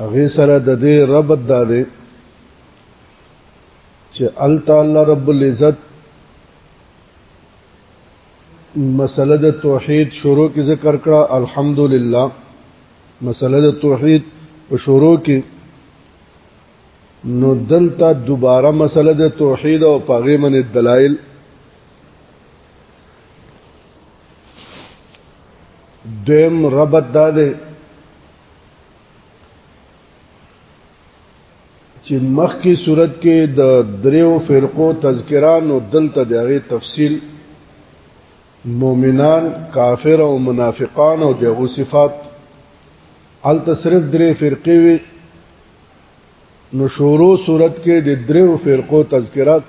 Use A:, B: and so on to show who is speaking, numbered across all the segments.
A: هغه سره د دې ربط دا دی چې ال تعالی رب العزت مسله د توحید شروع کې ذکر کړه الحمدلله مسله د توحید په شروع کې نو دلته دوباره مسله د توحید او پاغه من دلایل دیم ربط دا دی چې مخکې صورت کې د دریو فرقو تذکران او دلته د هغه تفصیل مؤمنان کافر او منافقان او دغه صفات ال تصرف درې فرقې وي نو شورو صورت کې د دریو فرقو تذکرات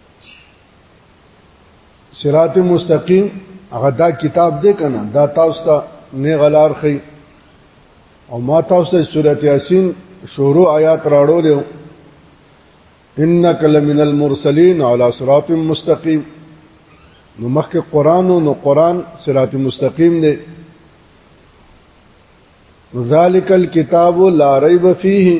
A: صراط مستقیم هغه دا کتاب دی کنه دا تاسو ته نه غلار خي او ما تاسو ته سورته یاسین شروع آیات راړو له انک لمن المرسلین علی صراط مستقیم نو مخکې قران نو قران صراط مستقیم دی ذالک الكتاب لا ریب فیه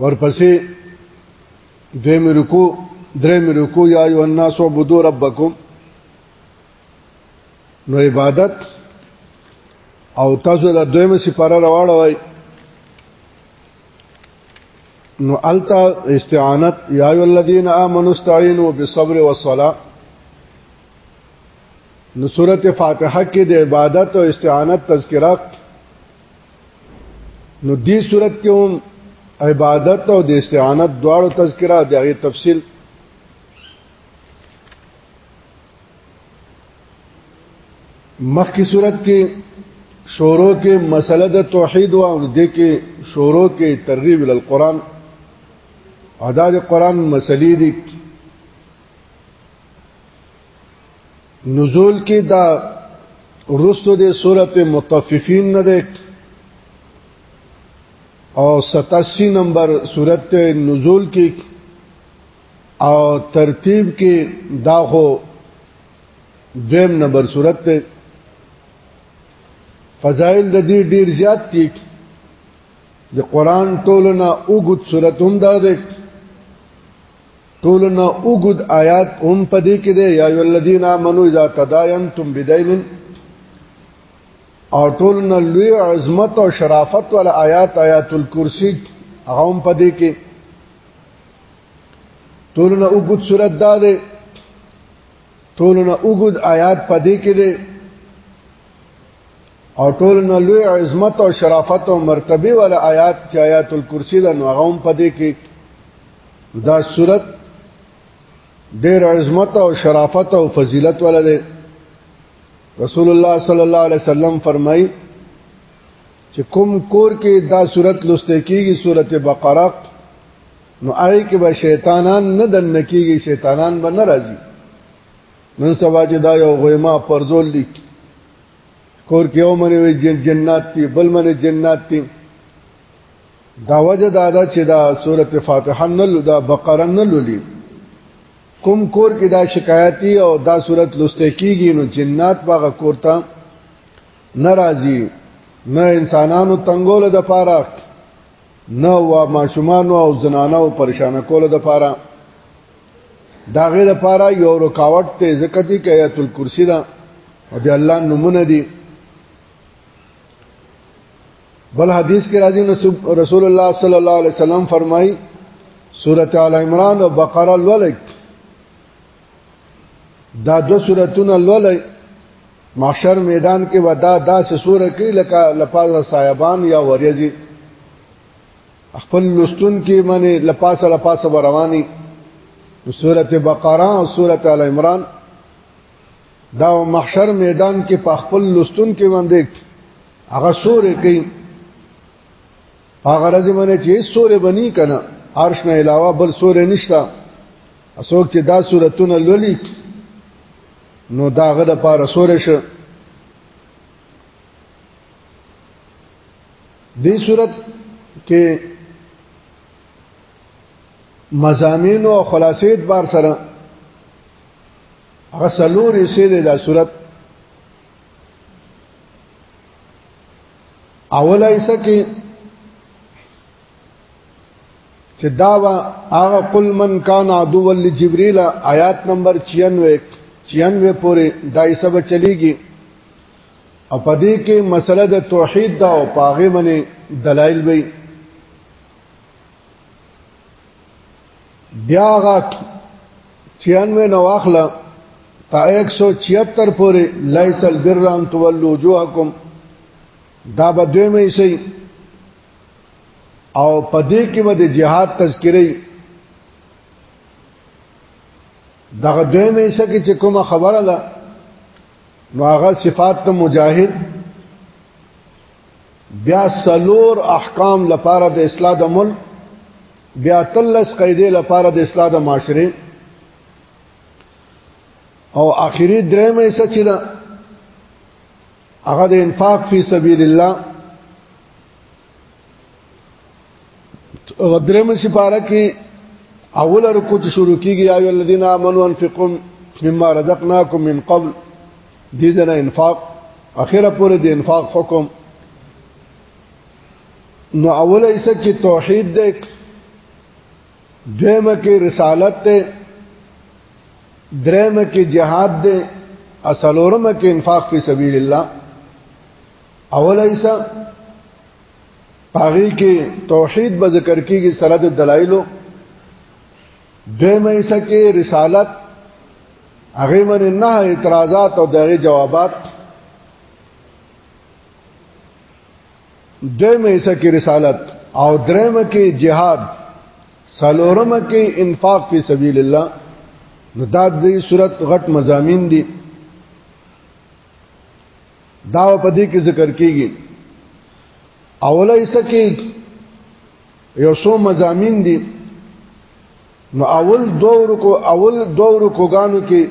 A: ورپسې دویم رکو دریم رکو یا ایو الناس عبدو ربکم نو عبادت او تاسو دا دویمه سپاره راوړل وای نو التا استعانت یا ایو الذین آمنوا استعینوا بالصبر والصلاه نو سورته فاتحه کې د عبادت او استعانت تذکرہ نو دې صورت کې هم عبادت او د استعانت دواړو تذکرہ د هغه تفصیل مخکې صورت کې شورو کې مسله د توحید او د کې شورو کې ترغیب ال قران ادا د قران مسلې دي نزول کې دا رستو د صورت متففین نه ده او 87 نمبر صورت نزول کې او ترتیب کې دا هو دویم نمبر صورت ته فضائل د دې ډیر زیات دي د قران ټولنه اوګد صورت هم دا ده ټولنا اوګد آیات هم پدې کې دی یا ایو الذین آمنو اذا تداینتم بدین او ټولنا لوی عظمت او شرافت ول آیات آیات الکرسی هغه هم پدې کې ټولنا اوګد سورۃ دا ده ټولنا اوګد آیات پدې کې ده او ټول نو لوی عظمت او شرافت او مرتبه ول آیات چې آیات الکرسی د نو غوم پدې کې دا صورت ډېر عظمت او شرافت او فضیلت ول دی رسول الله صلی الله علیه وسلم فرمایي چې کوم کور کې دا صورت لسته کیږي سورته بقره نو آی کې به شیطانان نه دن کیږي شیطانان به ناراضي نن سبا چې دا یو غیما پرزول لیک کور کې یو منی وي جن جنات دي بل منی جنات دي دا وجه دا دا چې دا سورته فاتحه نه لدا بقره نه لولي کوم کور کې دا شکایتي او دا صورت لسته کیږي نو جنات باغه کورتا ناراضي نه انسانانو تنگول د پاره نه وا ماشومان او زنانو پریشان کول د پاره دا غي د پاره یو رکاوټ ته ذکر دي کې آیت الکرسی دا او د الله نمونه دي بل حدیث کې راځي رسول الله صلی الله علیه وسلم فرمایي سورۃ آل عمران او بقره لولئ دا دو سورتونه لولئ محشر میدان کې ودا داسې سوره کې لکه لپاره صاحبان یا وریزي خپل لستون کې منه لپاسه لپاسه رواني سورته بقره او سورته ال عمران دا محشر میدان کې په خپل لستون کې باندې هغه سورې کوي هغه راځي باندې چې سورې بني کنه عرش نه علاوه بل سورې نشتا اسوک چې دا سورتونه لولي نو داغه د پاره سورې شه دې صورت کې مزامین او خلاصې بار سره هغه سلور یې سې دا صورت اوله ایسه کې چې دا وا هغه قل من کان عدو ول جبريل آیات نمبر 96 96 پورې دایسه به چلیږي او په دې کې مسله د توحید دا او پاغه منی دلایل وي بیا غا 96 نو اخلا تا 176 پورې ليس البر ان تولوا وجوهكم دا به دوی مې شي او په دې کې به د جهاد تذکرې دغه دوی مې شي چې کومه خبره ده نو هغه صفات ته مجاهد بیا سلور احکام لپاره د اصلاح د ملک بیا تلس قیدې لپاره د اصلاح د معاشره او اخیری درېمه یې سچ ده هغه د انفاق فی سبیل الله دریم سپاره کې اول رکو ته شروع کیږي یا ایو الذین آمنوا انفقوا مما رزقناکم من قبل دې دنه انفاق اخره پورې د انفاق حکم نو اوله ایسه کې توحید دې دویمه کې رسالت دې درېمه کې جهاد دې اصلورمه کې انفاق فی سبیل الله اول ایسا پاغي کې توحید به ذکر کیږي سره د دلایلو دویمه ایسا کې رسالت هغه من نه اعتراضات او دغه جوابات دویمه ایسا کې رسالت او دریمه کې جهاد سلورمه کې انفاق فی سبیل الله نو دا د صورت غټ مزامین دي دا په دې کې ذکر کیږي اوله یې سکه یو څو مزامین دي نو اول دور کو اول دور کو غانو کې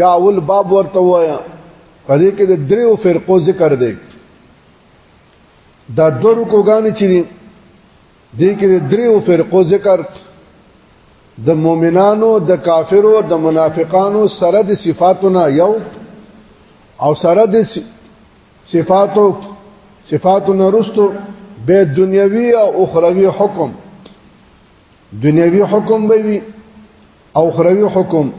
A: یا اول باب ورته وایا په دې کې د دریو فرقو ذکر دی دا دور کو غانې چې دې کې دریو فرقو ذکر د مؤمنانو د کافرو د منافقانو سره د صفاتونه یو او سره د صفاتو صفاتونه رستو به دنیوي او اخروی حکم دنیوي حکم به وي او خروی حکم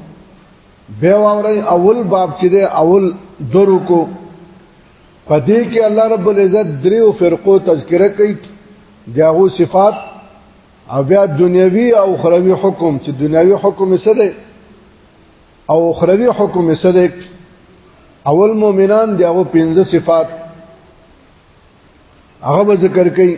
A: به وامرای اول باب چې ده اول درو کو پدې کې الله رب العزت دریو فرقو تذکرہ کوي داغو صفات او بیا دنیوي او اخروی حکم چې دنیوي حکم څه دی او اخروی حکم څه دی اول مؤمنان داغو پنځه صفات هغه ذکر کوي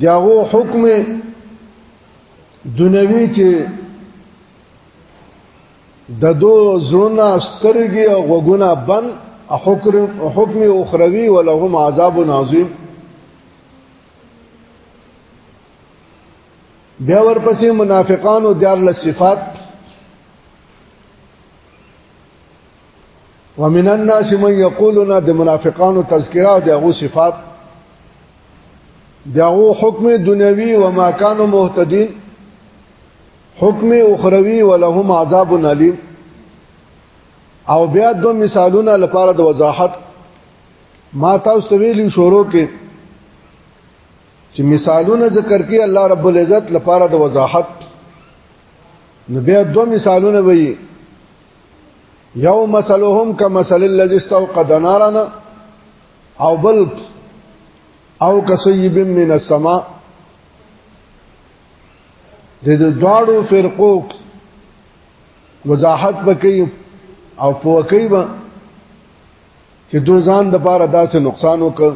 A: داغو حکم دنیوی چې د دو زړونه سترګي او غوګونه بن حکم اخروی ولهم عذاب عظیم بیا ورپسې منافقانو دیار لصفات ومن الناس من یقولون د منافقانو تذکرہ او دغه صفات دغه حکم دنیوي و ما كانوا مهتدين حکم اخروی ولهم عذاب الیم او بیا دو مثالونه لپاره د وضاحت ما تاسو ته ویلی شروع کې چې مثالونه ذکر کې الله رب العزت لپاره د وضاحت نو بیا دو مثالونه وی یو مثلهم کمثل الذي استوقد نارا او بل او کسیب من السما د دواړو فرقو وضاحت وکي او پوکي به چې دو ځان د پاره داسې نقصان وکړ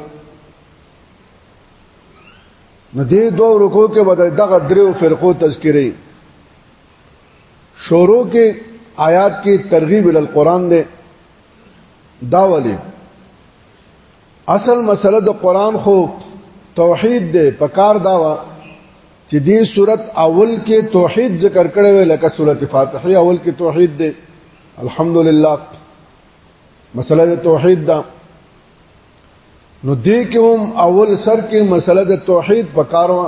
A: نو دې دوه رکو کې به دغه دریو فرقو تذکرې شورو کې آیات کې ترغیب ال قران ده دا ولی اصل مسله د قران خو توحید ده پکار داوا چې دې صورت اول کې توحید ذکر کړي وي لکه سورۃ فاتحه اول کې توحید ده الحمدلله مسله د توحید ده نو دې کې هم اول سر کې مسله د توحید پکاروا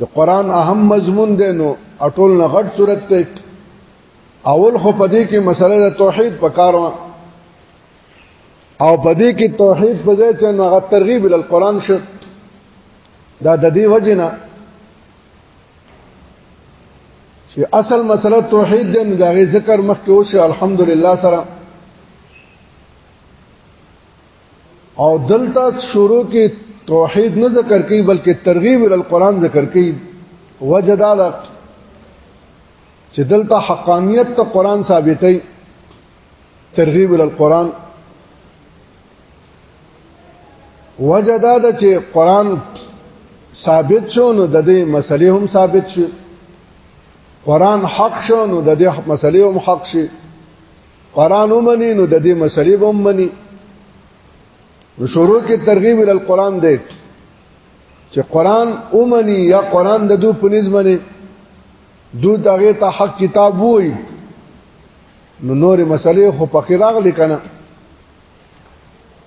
A: د قران اهم مضمون دی نو اټول نه غټ صورت ته اول خو پدې کې مسله د توحید په کار و او پدې کې توحید په ځای چې نو غټ ترغیب ال قران شو دا د دې وجنه چې اصل مسله توحید دی نو دا غي ذکر مخکې وشه الحمدلله سره او دلته شروع کې توحید نه ذکر کوي بلکې ترغیب ال قران ذکر کوي وجدا ده چې دلته حقانیت ته قران ثابتې ترغیب ال قران وجدا ده چې قران ثابت شو نو د دې مسلې هم ثابت شو قران حق شو نو د دې مسلې هم حق شي قران ومني نو د دې مسلې به ومني نو شروع کې ترغیب ال قران دی چې قران ومني یا قران د دو په نسبت دو دغه ته حق کتاب وای نو نور مسلې خو په خراغ لیکنه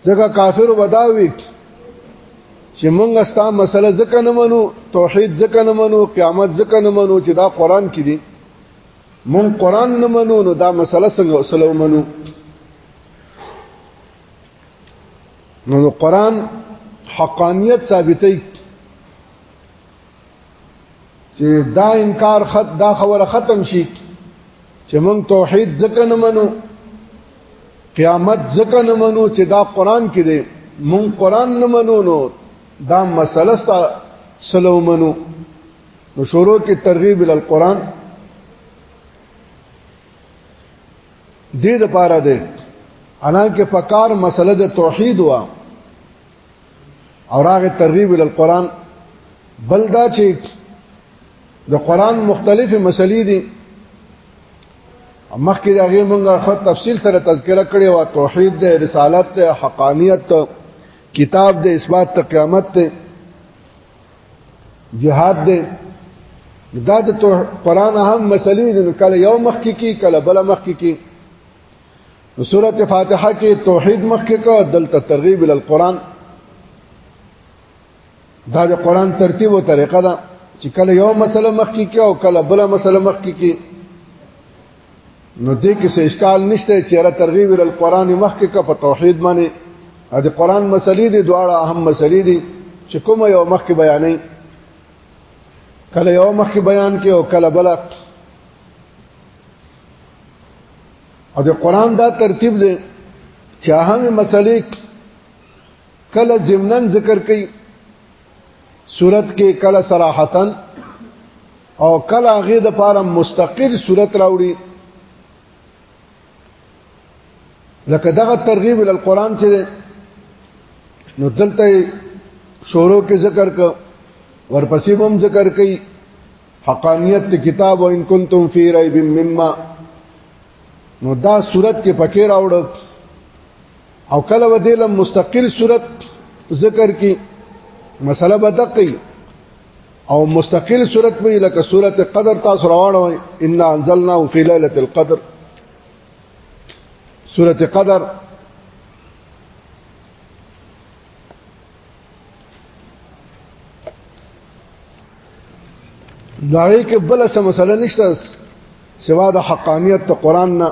A: ځکه کافر وداوي چې مونږ ستا مسله ځکه نه منو توحید ځکه نه منو قیامت ځکه نه منو چې دا قران کې دي مون قران نه منو نو دا مسله څنګه وسلو منو نو نو قران حقانیت ثابتې چې دا انکار خط دا خبره ختم شي چې مون توحید ځکه نه منو قیامت ځکه نه منو چې دا قران کې دی مون قران نه منو نو دا مسله سلو منو نو شروع کې ترغیب ال قران دې د پاره ده انا کې پکار مسله د توحید وا او راغه ترغیب ال قران بل دا چې د قران مختلفې مسلې دي مخکې دا غي مونږه خو تفصیل سره تذکرہ کړې و توحید د رسالت حقانیت کتاب د اثبات قیامت ته جهاد دی دا د قرآن هم مسلې دي کله یو مخ کې کی کله بل مخ کې کی نو سورته فاتحه کې توحید مخ کې کو دلته ترغیب ال قرآن دا د قرآن ترتیب او طریقه ده چې کله یو مسله مخ کې کی او کله بل مسله مخ کې کی نو دې کې څه اشکال نشته چې را ترغیب ال قران مخکې کا په توحید باندې د قران مسلې دي دواړه اهم مسلې دي چې کوم یو مخکې بیانې کله یو مخکې بیان کې او کله بل او د قران دا ترتیب دی چې اهم مسلې کله ضمنن ذکر کړي صورت کې کله صراحتن او کله هغه د پاره مستقل صورت راوړي لکه دغه ترغیب ال قران چې نو دلته شورو کې ذکر ک ورپسې هم ذکر کوي حقانیت کتاب او ان کنتم فی ریب مما نو دا صورت کې پکې راوړل او کله به دې مستقل صورت ذکر کی مسله به دقی او مستقل صورت به لکه صورت قدر تاسو روانه وای ان انزلنا فی ليله القدر صورت قدر داغه کې بل څه مسله نشته سوا د حقانیت ته قران نه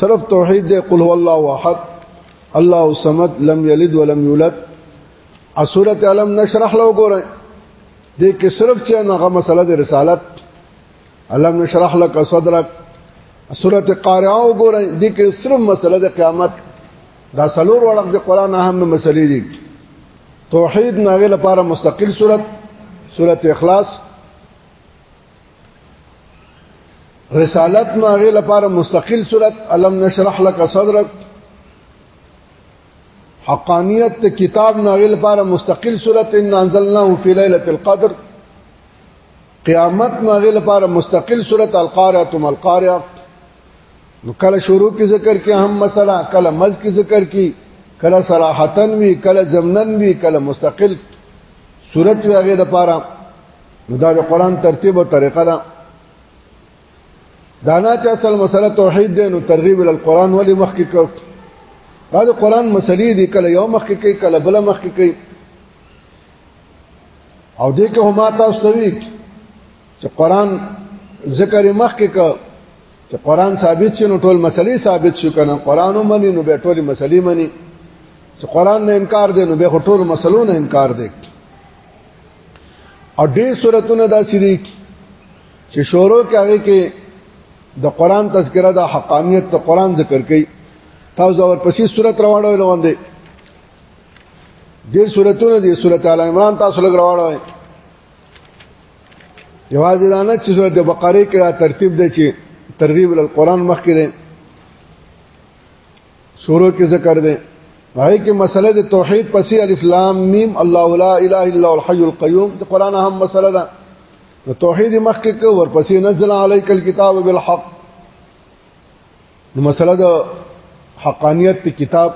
A: صرف توحید دی قل هو الله احد الله الصمد لم یلد ولم یولد ا سورۃ علم نشرح لو ګورئ دې کې صرف چې هغه مسله د رسالت علم نشرح لك صدرك سورۃ قارعه وګورئ دې کې صرف مسله د قیامت دا سلور وړک د قران اهم مسلې دي توحید ناغه لپاره مستقل صورت صورت اخلاص رسالت نو هغه لپاره مستقل صورت الم نشرح لك صدرك حقانیت ته کتاب نو هغه لپاره مستقل صورت ان انزلناه في ليله القدر قیامت نو هغه لپاره مستقل صورت القارعه ما القارعه نو کله شروع کی ذکر کی هم مسله کله مز کی ذکر کی کله صراحتن وی کله زمنن وی کله مستقل صورت وی هغه لپاره نو دا د قران ترتیب او طریقه ده دا نه چې اصل مسله توحید ده نو ترغیب ال قران ولې مخکې کو دا د قران مسلې دي کله یو مخکې کوي کله بل مخکې کوي او دې کې هم تاسو وی چې قران ذکر مخکې کو چې قران ثابت شنو ټول مسلې ثابت شو کنه قران ومني نو به ټول مسلې مني چې قران نه انکار دي نو به ټول مسلو نه انکار دي او ډېر صورتونه دا سری چې شورو کې هغه کې د قران تذکره د حقانیت د قران ذکر کوي تاسو اور پسې صورت راوړل روان دي ډېر صورتونه دي سورته ال عمران تاسو لګ راوړل یوازې دا نه چې سورته بقره کې ترتیب دی چې ترغیب ال قران مخکې سورو کې ذکر دی هغه کې مسله د توحید پسې الف لام میم الله لا اله الا هو الحي القيوم د قران هم مسله ده نو توحید مخکې کو ورپسې نزل عليك الكتاب بالحق نو مسله د حقانیت د کتاب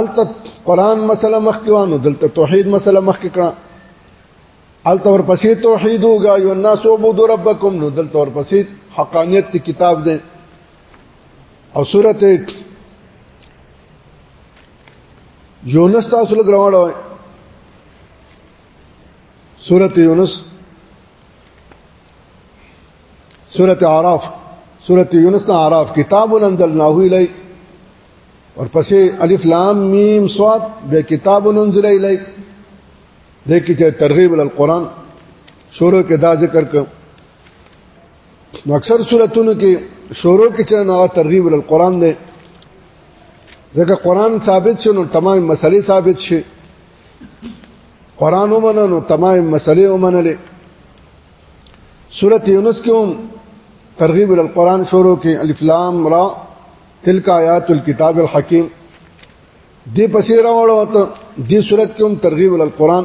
A: الته قران مسله مخکې وانه دلته توحید مسله مخکې کړه الته ورپسې توحید وګا یو الناس عبدوا ربکم نو دلته ورپسې حقانیت د کتاب ده او سورته یونس تاسو لګ راوړل وای سورته یونس سورته اعراف سورته یونس نه اعراف کتاب انزلناه الی اور پسې الف لام میم صاد به کتاب انزل الی دې کې چې ترغیب ال قران شروع کې دا ذکر کوم نو اکثر صورتونو کې شورو کې چې نه ترغیب ال قران دی ځکه قران ثابت شنو تمام مسلې ثابت شي قران ومنه نو تمام مسلې ومنه لې سورته یونس کې هم ترغیب ال قران شروع کې الف لام را تلک آیات الكتاب الحکیم دې پسې راوړو ته دې سورته کې هم ترغیب ال قران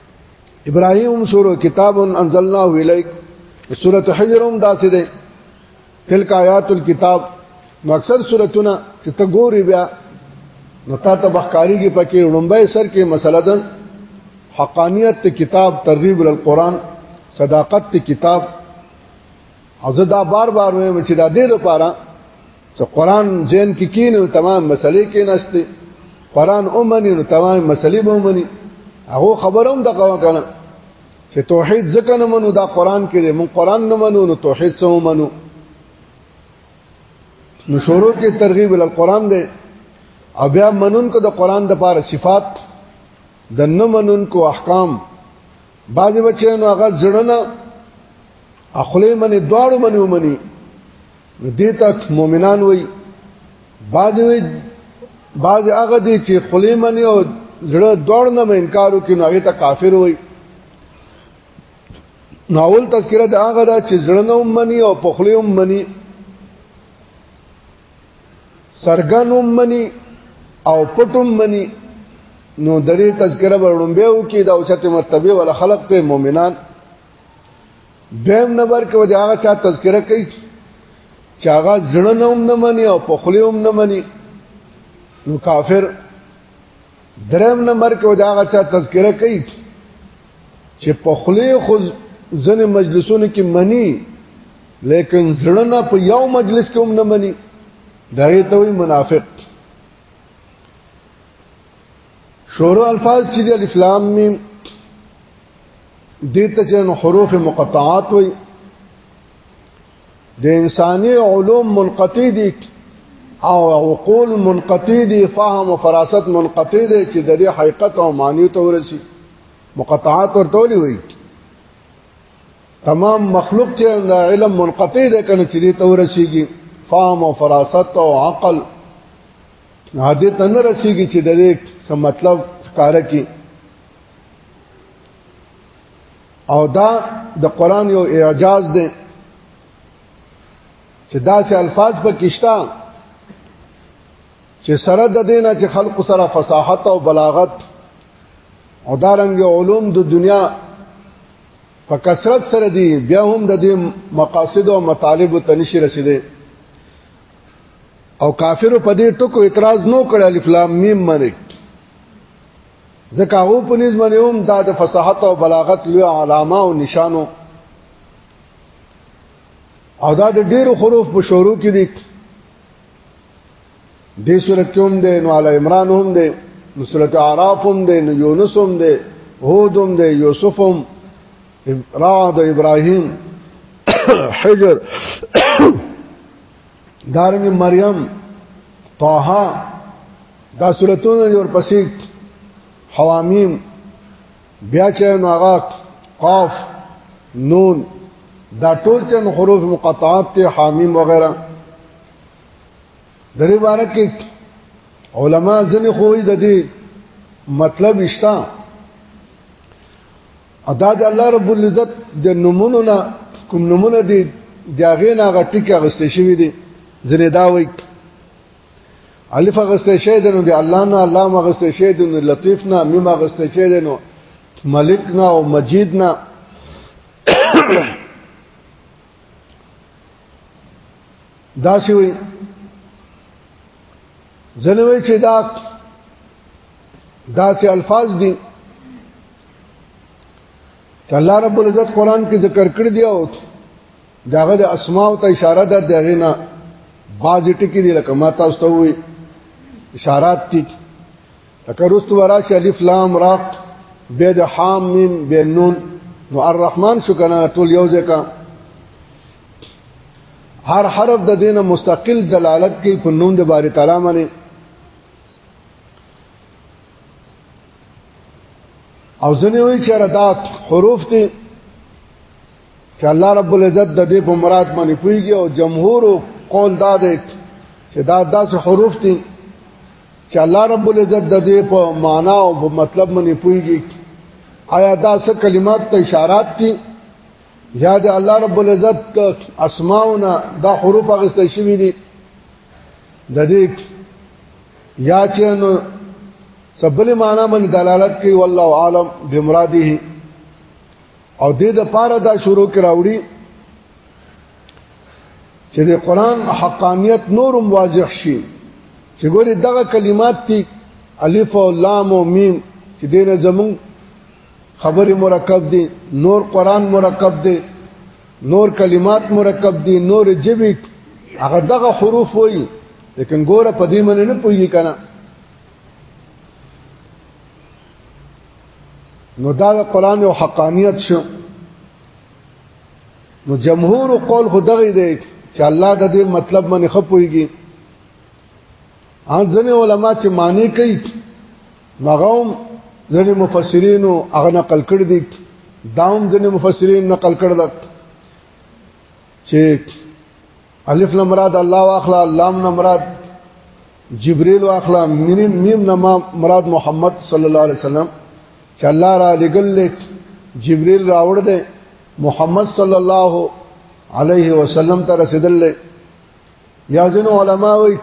A: ابراهيم سورو کتاب انزلناه اليك سورۃ حجر هم داسې ده تلک آیات الكتاب نو اکثر سورتونه چې ته ګوري بیا نو تا ته بخکاری کې پکې لومبای سر کې مسله ده حقانیت کتاب ترغیب القرآن صداقت کتاب او زه دا بار بار وایم چې دا دې لپاره چې قران زین کې کینو تمام مسلې کې نشته قران اومني نو تمام مسلې به اومني هغه خبروم د قوا کنه چې توحید ځکه نه منو دا قران کې دی مون قران نه منو نو توحید سم منو نو شروع کې ترغیب ال قران دی او بیا منون کو د قران د پاره صفات د نه منون کو احکام بعضی بچیانو هغه ځړنه اخلي منی دواړو منی ومني نو دیتا مؤمنان وای باز وای باز هغه دی چې خلی منی او زړه دوړ نه انکار وکړي نو هغه ته کافر وای ناول تذکرہ د هغه دا چې زړه نه منی او په خلی هم منی سرګن هم منی او پټم منی نو درې تذکرہ ورړم به او کې دا اوچته مرتبه ولا خلق ته مؤمنان دیم نمبر کې وځي هغه چا تذکرہ کوي چې هغه زړه نه هم نه مني او په خلی هم نه مني نو کافر دریم نمبر کې وځي هغه چا تذکرہ کوي چې په خلی خو ځنې مجلسونو کې مني لیکن زړه نه په یو مجلس کې هم نه مني دغه ته وي منافق شروع الفاظ چې د الف لام میم دې ته چې حروف مقطعات وي د انساني علوم منقطع دي او عقول منقطع دي فهم او فراست منقطع دي چې د دې حقیقت او معنی ته ورسي مقطعات ورته ولي وي تمام مخلوق چې د علم منقطع دي کنه چې دې ته ورسيږي فهم او فراست او عقل عادت ته نه رسیږي چې د دې څه مطلب ښکاره کی او دا د قران یو اعجاز دی چې دا سه الفاظ په کښتا چې سره د دینه چې خلق سره فصاحت او بلاغت او دارنګ علوم د دو دنیا په کثرت سره دی بیا هم د دې مقاصد او مطالب ته نشي رسیدي او کافر په دې ټکو اعتراض نو کړ الف لام میم منی ځکه هغه په نسبت باندې هم دا د فصاحت او بلاغت لوی علامه او نشانو او دا د ډیرو حروف په شروع کې دي د سورۃ کوم د نو علی عمران هم د سورۃ اعراف هم د یونس هم د هود هم د یوسف هم را د ابراهيم حجر دارنګ مریم طه دا سورتونه جوړ پسې حوامیم بیا چې ناغات قاف نون دا ټول چن حروف مقطعات ته حامیم وغیرہ د دې باره کې علما ځنې خوې د دې مطلب اشتا ادا د الله رب العزت د نمونه نه کوم نمونه دي داغه نه غټی کې غستې شوی دي زنه دا وای الف غستې شوی دي نو د الله نه الله ما غستې شوی دي نو لطیف نه مم غستې شوی دي نو ملک نه او مجید نه دا سی وای زنه وای چې دا دا سه الفاظ دي الله رب العزت قران کې ذکر کړی دی او داغه د اسماء ته اشاره ده دغه نه باز ټکی دی لکه ما تاسو ته وی اشارات دي لکه رست ورا ش الف لام را به د حام میم به نون نو الرحمن شو کنه ټول یو ځکه هر حرف د دینه مستقل دلالت کوي په نوم د باری تعالی باندې او ځنه وی چې دا حروف دي چې الله رب العزت د دې په مراد باندې پويږي او جمهور قول دا دی چې دا داس حروف دي چې الله رب العزت د دې په معنا او په مطلب باندې پويږي آیا دا څه کلمات ته اشارات دي یا د الله رب العزت اسماءونه دا حروف اغستې شوی دي د دې یا چې نو سبل معنا باندې دلالت کوي والله عالم بمراده او دې د پاره دا شروع کراوړي چې د قران حقانیت نورم واضح شي چې ګوري دغه کلمات دي الف او لام او میم چې دینه زمون خبرې مرکب دي نور قران مرکب دي نور کلمات مرکب دي نور جبي هغه دغه حروف وي لیکن ګوره په دې مننه نه پوي کنه نو دا د قران او حقانيت شو نو جمهور قول خدغه دی چې الله د دې مطلب باندې خپويږي ان ځنه علما چې معنی کوي مغوم ځنې مفسرین هغه نقل کړ دي داوم ځنې مفسرین نقل کړ دي چې الف نه مراد الله واخلا لام نه مراد جبريل واخلا میم میم نه مراد محمد صلی الله علیه وسلم چې الله را لګل لیک جبريل راوړ دي محمد صلی الله علیه وسلم ته رسیدل یا ځنه علما وایي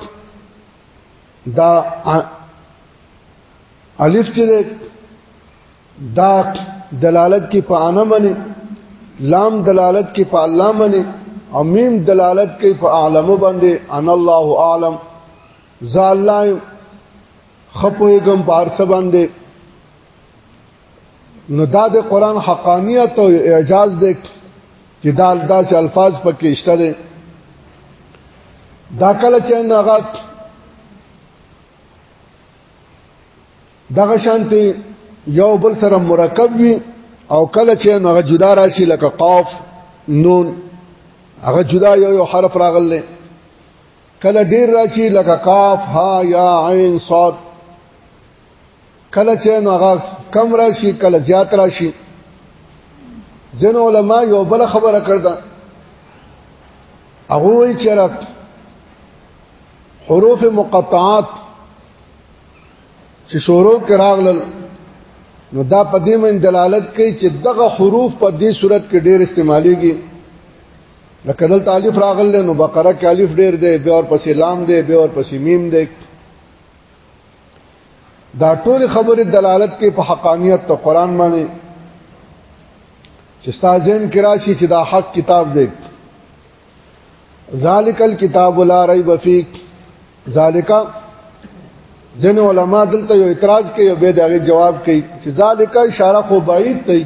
A: دا الف چې دا دلالت کې په انا باندې لام دلالت کې په الله باندې او میم دلالت کې په اعلم باندې ان الله اعلم ذا الله خپوي ګم پارس باندې نو دا د قران حقانیت او اعجاز دی چې دا داسې الفاظ پکې شته دي دا کله چې هغه دغه شانتي یو بل سره مرکب وي او کله چې هغه جدا راشي لکه قاف نون هغه جدا یو یو حرف راغلی کله ډیر راشي لکه قاف ها یا عین صاد کله چې نو هغه کم راشي کله زیات راشي ځین علما یو بل خبره کړدا هغه وی چې رات حروف مقطعات چې شروع کراغلل نو دا په دې من دلالت کوي چې دغه حروف په دې صورت کې ډېر استعماليږي لکه دلته الف راغل نو بقره کې الف ډېر دی بیا ور پسې لام دی بیا ور پسې میم دی دا ټول خبره دلالت کوي په حقانيت ته قران باندې چې سازن کراشي چې دا حق کتاب دی ذالک الكتاب لا ريب فيه ذالک ځین علما دلته یو اعتراض کوي او به دا جواب کوي چې ذالک اشاره خو بعید دی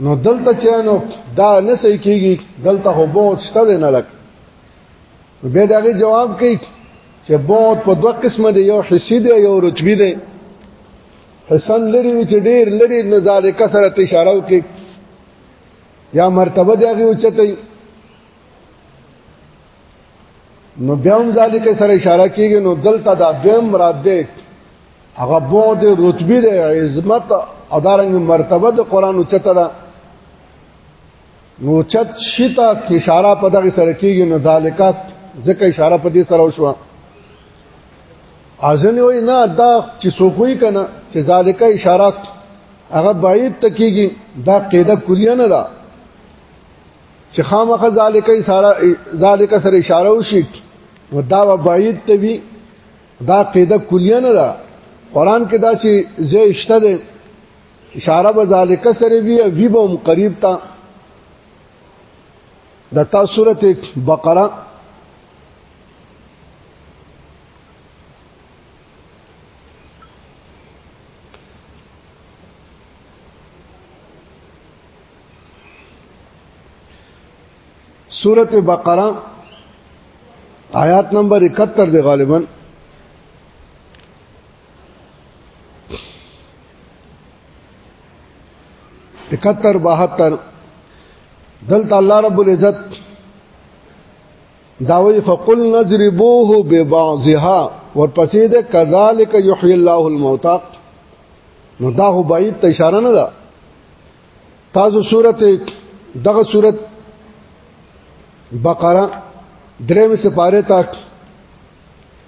A: نو دلته چانو دا نه صحیح کیږي دلته هو بہت شته نه لکه به دا غي جواب کوي چې بعد په دوه قسمه دی یو حسی دی یو رتبی دی حسن لري چې ډیر لري نه ذالک سره اشاره وکي یا مرتبه دی هغه اوچته نو بیا هم ذالک سره اشاره کیږي نو دلته دا دویم مراد دی هغه بعد رتبی دی عظمت او دارنګ مرتبه د قران اوچته ده نو چت شتا اشاره په دغه سره کیږي نو ذالکات ځکه اشاره په دې سره وشو ازن وي نه دا چې سوکوي کنه چې ذالکه اشارات هغه بعید تکیږي دا قاعده کلیه نه ده چې خامخه ذالکه اشاره ذالکه سره اشاره وشي و دا بعید ته وی دا قاعده کلیه نه ده قران کې دا چې زه اشته ده اشاره به ذالک سره وی وی به قریب تا د تا سورته بقره سورته بقره آیات نمبر 71 دی غالبا 71 72 دلته الله رب العزت داوی فقل نضربوه ببعضها ورپسې ده کذالک یحیی الله الموتى نو دا هو بعید ته اشاره نه ده تاسو سورته دغه سورته بقره دریم سپاره تک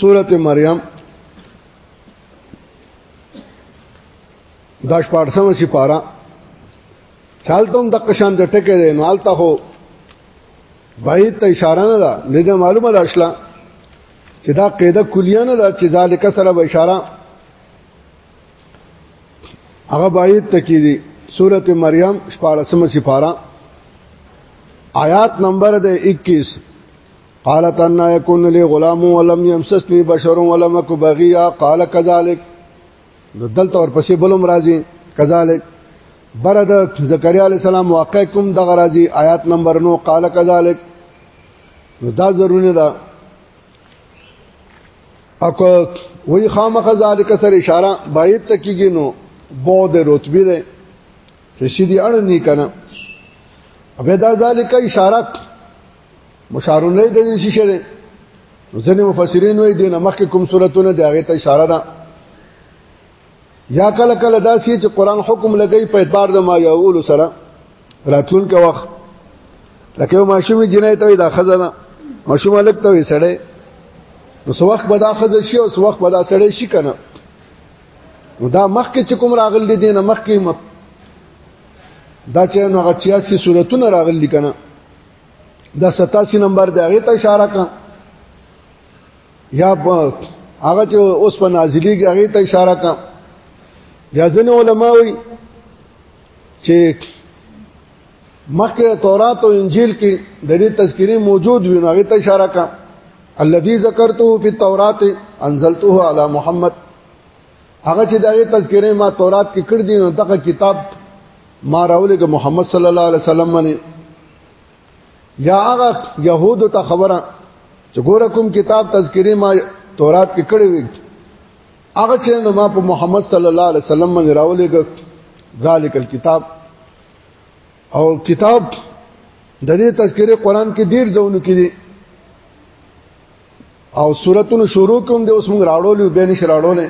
A: سورته مریم دا شپارسمه سپارا چالتم د قشان د ټکه دی نو الته هو باید ته اشاره نه ده لږه معلومه ده اصله چې دا قاعده کلیه نه ده چې ذالک سره به اشاره هغه باید تکې دي سورته مریم شپارسمه سپارا آیات نمبر ده 21 قالت ان يكون لي غلام ولم يمسسني بشر ولم اك بغيا قال كذلك نو دلته ورپسې بلوم راځي كذلك برد زكريا عليه السلام واقع کوم دغه راځي آیات نمبر 9 قال كذلك نو دا ضروري ده اكو وی خامخ ذالک سر اشاره باید تکیږي نو بود رتبه ده چې سیدی اړ نه کنه ابدا ذالک اشاره مشارونه د دې شي شه ځنې مفسرین وایي دینه مخکې کوم سوراتونه دی هغه ته اشاره ده یا کله کله دا سی چې قران حکم لګی په اعتبار د ما یاول سره راتلون کا وخت لکه یو ماشوم جنای ته دا خزانه ماشوم لک ته سړی نو سو وخت به دا خزه شي او سو وخت به دا سړی شي کنه نو دا مخکې چې کوم راغل دي دینه مخکې مت دا چې نو هغه 86 صورتونه راغل دي کنه دا 87 نمبر دی هغه ته اشاره کا یا هغه چې اوس په نازلی کې هغه ته اشاره کا یا ځنه علما وي چې مخکې تورات او انجیل کې د دې تذکری موجود وي هغه ته اشاره کا الذي ذکرته فی التوراۃ انزلته علی محمد هغه چې دغه تذکرې ما تورات کې کړ دي نو دغه کتاب ما راولې محمد صلی الله علیه وسلم باندې یا هغه يهودو ته خبره چې ګوره کوم کتاب تذکری ما تورات کې کړی وي هغه چې نو ما په محمد صلی الله علیه وسلم باندې راولېګ ذالک الكتاب او کتاب د دې تذکری قران کې ډیر ځونه کې دي او سوراتونو شروع کوم د اوس موږ راړولې به نش راړولې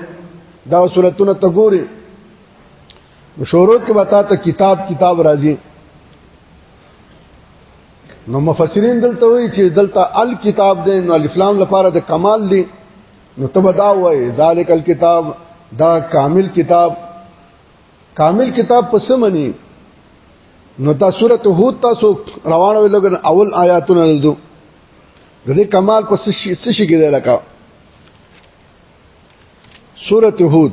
A: دا سوراتونه تګوري شروع کې وتا ته کتاب کتاب راځي نو مفسرین دلته وایي چې دلته الکتاب دی نو الف لام لپاره د کمال دی نو تبه دا وایي ذالک الکتاب دا کامل کتاب کامل کتاب پس منی نو دا سورته هود تاسو روانه لګن اول آیاتونه دلته د دې کمال په څه شي څه شي کې ده لکه سورته هود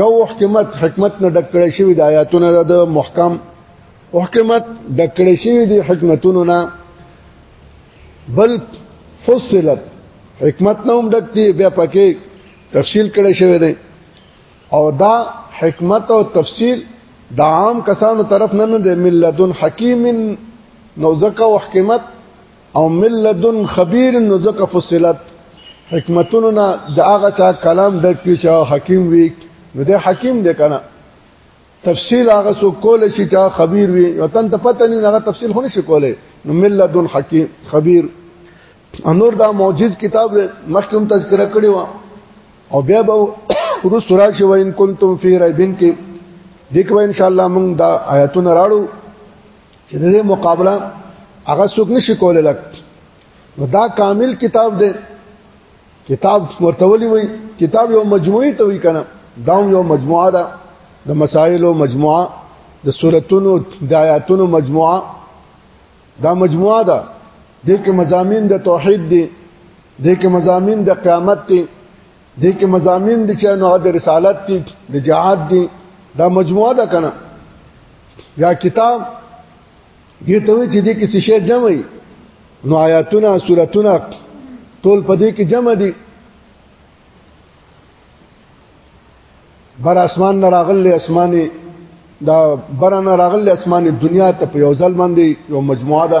A: یو حکمت حکمت نه ډکړې شوی د آیاتونو د محکم حکمت ډکړې شوی د حکمتونو نه بل فصلت حکمت نه هم ډکتی بیا پکې تفصیل کړي شوی دی او دا حکمت او تفصیل د عام کسانو طرف نه نه د ملتون حکیم نو ځکه او حکمت او ملذن خبير نو ځکه فصلت حکمتونو نه د هغه چا کلام ډک پی چا حکیم وی نو د حکیم دی کنه تفصیل هغه سو کول شي چا خبير وی او تن ته پته نه هغه تفصیل خو نشي کوله نو ملذن حکیم خبير انور دا معجز کتاب مخکوم تذکرہ کړی و او بیا به ورس راشي وین کنتم فی ریبن کې دکو ان شاء الله موږ دا آیاتونه راړو چې د دې مقابله هغه څوک نشي کولای لک دا کامل کتاب دی کتاب مرتولی وي کتاب یو مجموعي ته وي کنه دا یو مجموعه ده د مسائلو مجموعه د سوراتونو د آیاتونو مجموعه دا مجموعه ده د کې مزامین د توحید دي د کې مزامین د قیامت دي دې کې مزامین دي چې نو د رسالت دي د جهاد دي دا مجموعه ده کنه یا کتاب دې ته وی چې دې کې څه شی جمع وي نو آیاتونه سوراتونه ټول په دې کې جمع دي بر اسمان نه راغلي اسماني دا برنه راغلي اسماني دنیا ته په یو ځل باندې یو مجموعه ده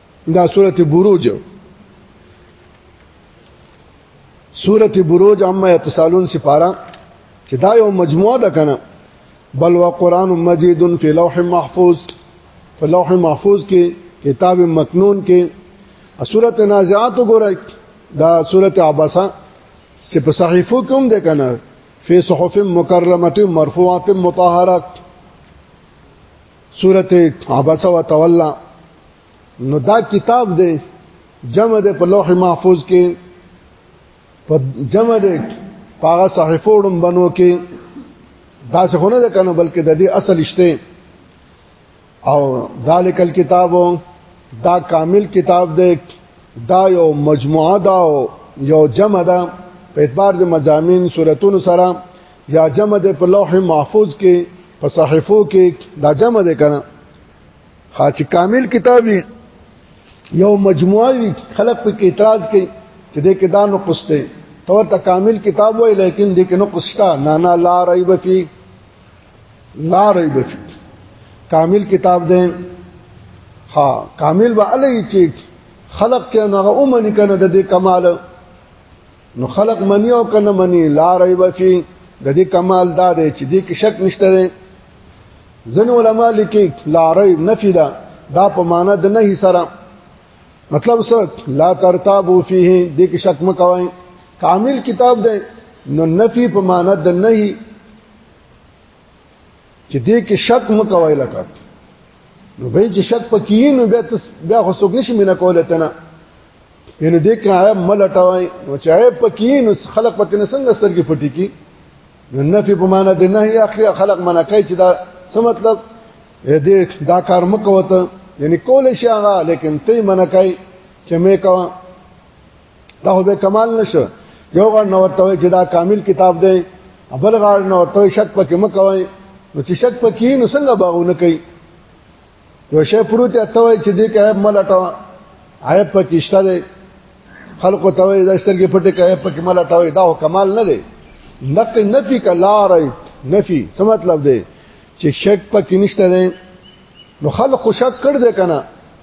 A: دا سورت بروج سورت بروج اما یتسالون سپارا چې دا یو مجموعه ده کنه بل و قران مجید فی لوح محفوظ په لوح محفوظ کې کتاب مکنون کې سورت نازعات وګورئ دا سورت عبسا چې په صحیفو کې هم ده کنه فی صحف مکرمه مرفوعه مطهره سورته عبس و تولا نو دا کتاب دی جمع دی په لوح محفوظ کې په جمع دی په هغه صحیفو ډم بنو کې دا څه خونه ده کنه بلکې د دې اصل شته او ذالک الكتاب دا کامل کتاب دی دا یو مجموعه دا یو جمع ده په اعتبار د مزامین سوراتونو سره یا جمع ده په لوح محفوظ کې په صحیفو کې دا جمع ده کنه خاص کامل کتابي یو مجموعه وی خلق په اعتراض کوي چې دې کې دا نقص دی تور ته کامل کتاب وای لیکن دې کې نقص شته نه نه لا ریب فی لا ریب فی کامل کتاب دی ها کامل به علی چې خلق چې هغه اومن کنه د دې کمال نو خلق منی او کنه منی لا ریب فی د دې کمال دا دی چې دې کې شک نشته دی ځن علما لیکي لا ریب نفی دا دا په معنا د نه سره مطلب څه لا ترتابو فيه دې کې شک مکوای کامل کتاب دی نو نفی په معنا د نه چې دې کې شک مکوای لکه نو به چې شک پکې نو بیا تاسو بیا خو څوک نشي مینه کولای ته نه یعنی دې کې عیب ملټوي نو چې عیب پکې نو خلق پکې نه څنګه سترګې پټي کی نو نفي په معنا د نهي اخلي خلق منع کوي چې دا څه مطلب دې دا کار مکوته یعنی کول شي هغه لیکن ته منع کوي چې مې کوه دا به کمال نشو یو غړ نو ورته چې دا کامل کتاب دی بل غړ نو ورته شک پکې مکوي نو چې شک پکې نو څنګه باغونه کوي یو شی پروت ته وای چې دې کې ملټه عیب پکې شته دی خلکو ته وای دا سترګې پټې کوي پکې ملټه وای دا کمال نه دی نق نفي کلا رای نفي څه مطلب دی چې شک پکې نشته دی نو خلکو شک کړ دې کنه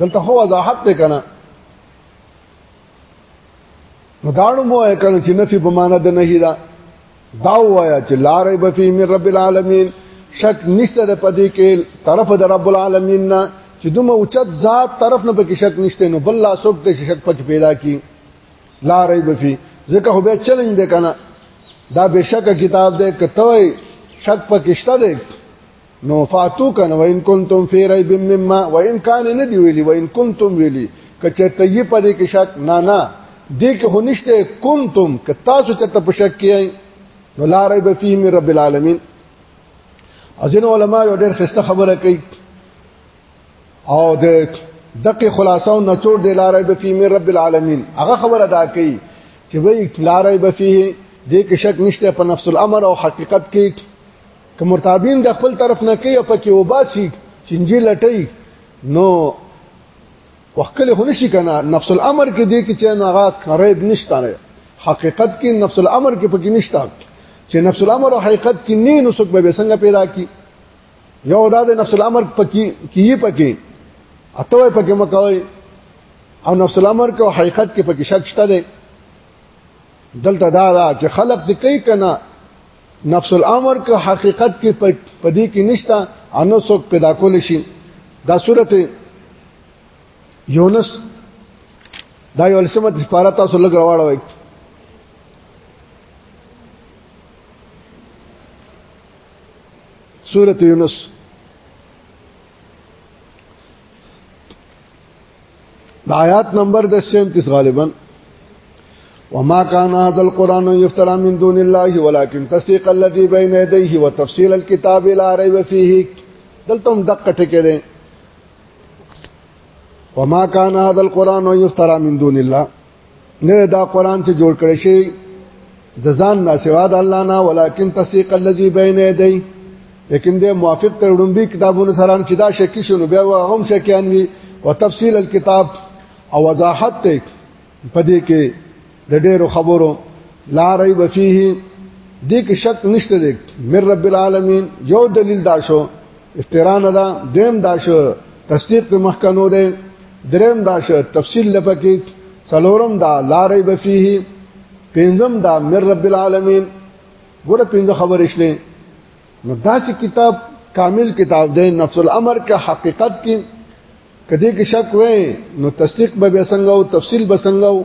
A: دلته خو وضاحت دی کنه نو داړو مو کنه چې نفي په معنا د نهي دا دا وایا چې لا ریب فی من رب العالمین شک نشته د پدې کې طرف د رب العالمین نه چې دومره اوچت ذات طرف نه پکې شک نشته نو بل لا سوک ته شک پچ پیدا کی لا ریب فی ځکه هو به چیلنج ده کنه دا بشک کتاب ده کته شک پکشته ده نو فاتو کنه وان کنتم فی ریب مما وان کان نه دی ویلی وان کنتم ویلی کچته یې پدې کې شک نه نه دې کې هنشته کنتم ک تاسو چته په شک کې نو لا ریب فی من رب العالمین ازین علماء یو ډېر خسته خبره کوي او د دقه خلاصو نچوړ دی لا ریب فی من رب العالمین هغه خبره دا کوي چې وای لا ریب فی دې کې شک نشته په نفس الامر او حقیقت کې که مرتابین د خپل طرف نه کوي په کې وباسي چنجي لټي نو وکله هونه شي کنه نفس الامر کې دی کې چې هغه قریب نشته نه حقیقت کې نفس الامر کې پکې نشته چې نفس الامر او حقیقت کې نه نو څوک به څنګه پیدا کی یو دا د نفس الامر پکې کیه پکې اته پکې مکوي او نفس الامر کې او حقیقت کې پکې شک شته دی دلته دا دا چې خلق دې کوي کنه نفس الامر که حقیقت کې پدې کې نشتا انو څوک پیدا کول شي دا سورته یونس دا یو لسمه سپاره تاسو لګ راوړوي سورته یونس دا آیات نمبر 10 غالبا وما كان هذا القرآن يفترى من دون الله ولكن تصديق الذي بين يديه وتفصيل الكتاب لا ريب فيه دلتم دقه ټکي دي وما كان هذا القرآن يفترى من دون الله نه دا قران چې جوړ کړی شي د ځان نه سوا د الله نه ولکن تصدیق الذي بین یدی لیکن د موافق تر وړومبي کتابونو سره چې دا شکی شونه بیا هم شکیان وي او تفصیل الكتاب او وضاحت ته پدې کې د ډېرو خبرو لا ریب فيه دې کې شک نشته دې مر رب العالمین یو دلیل دا شو استرا نه دا دیم دا شو تصدیق په مخ کنو ده دریم دا شو تفصیل لپکې سلورم دا لارې بفيه پنځم دا مر رب العالمین ګوره پنځه خبرې شلې نو داسې کتاب کامل کتاب دی نفس الامر کا حقیقت کې کدی کې شک وې نو تصدیق به څنګه او تفصیل به څنګه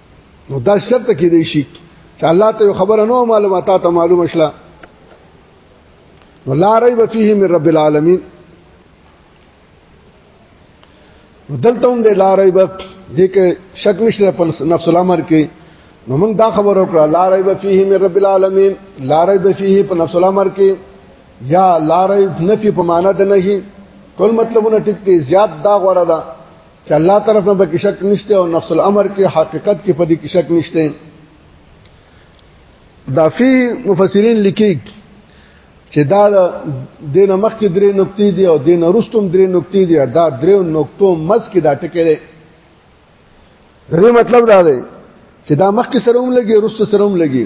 A: نو دا شرط کې دی شي چې الله ته خبره نو معلومه تا ته معلومه شله ولا ريب فيه من رب العالمين دلته هم د لا ريب دې کې شک نشته په نفس الامر کې نو موږ دا خبر وکړه لا ريب فيه من رب العالمين لا ريب فيه په نفس الامر کې یا لا ريب نفي په معنا ده نه کول مطلبونه ټیک دي زیات دا غوړه ده چې الله طرف نه به شک نشته او نفس الامر کې حقیقت کې په دې کې شک نشته دا فی مفسرین لیکي چې دا د نمخ کې درې نقطې دي او د نرستم درې نقطې دي دا درې نقطو مز کې دا ټکې دي دې مطلب دا دی چې دا مخ کې سره هم لګي رست سره هم لګي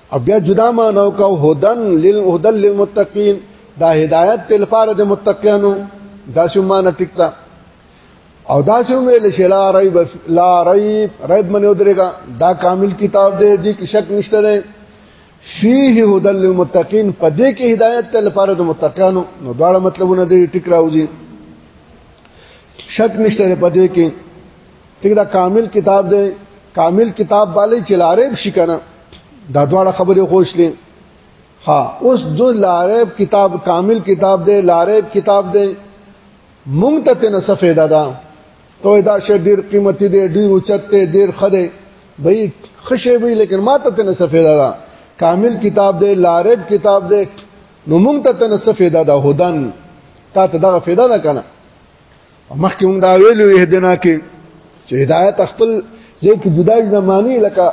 A: او بیا جدا معنی وکاو هدن للهدل للمتقین دا هدایت تل فار د متقینو دا شو معنی ټیک تا او دا شو ویل شلا ریب لا ریب ریب منه ودرېګا دا کامل کتاب دی دې کې شک نشته دی فيه هدل للمتقین پدې کې هدایت تل فار د متقینو نو دا مطلبونه دې ټیک راوځي شک نشته پدې کې ټیک دا کامل کتاب دی کامل کتاب باندې چې لارېب شي کنه دا دواړه خبرې خوښلې ها اوس دو لارېب کتاب کامل کتاب دی لارېب کتاب دی مونږ ته تنه سفیدا ده ته دا شی ډیر قیمتي دی ډیر اوچت دی ډیر خره به خشه به لیکن ما ته تنه سفیدا ده کامل کتاب دی لارېب کتاب دی نو مونږ ته تنه سفیدا ده هدن تا ته دا فایده نه کنه مخکې موږ دا ویلو اهدنا کې چې هدایت خپل ځای کې جدا جدا معنی لکه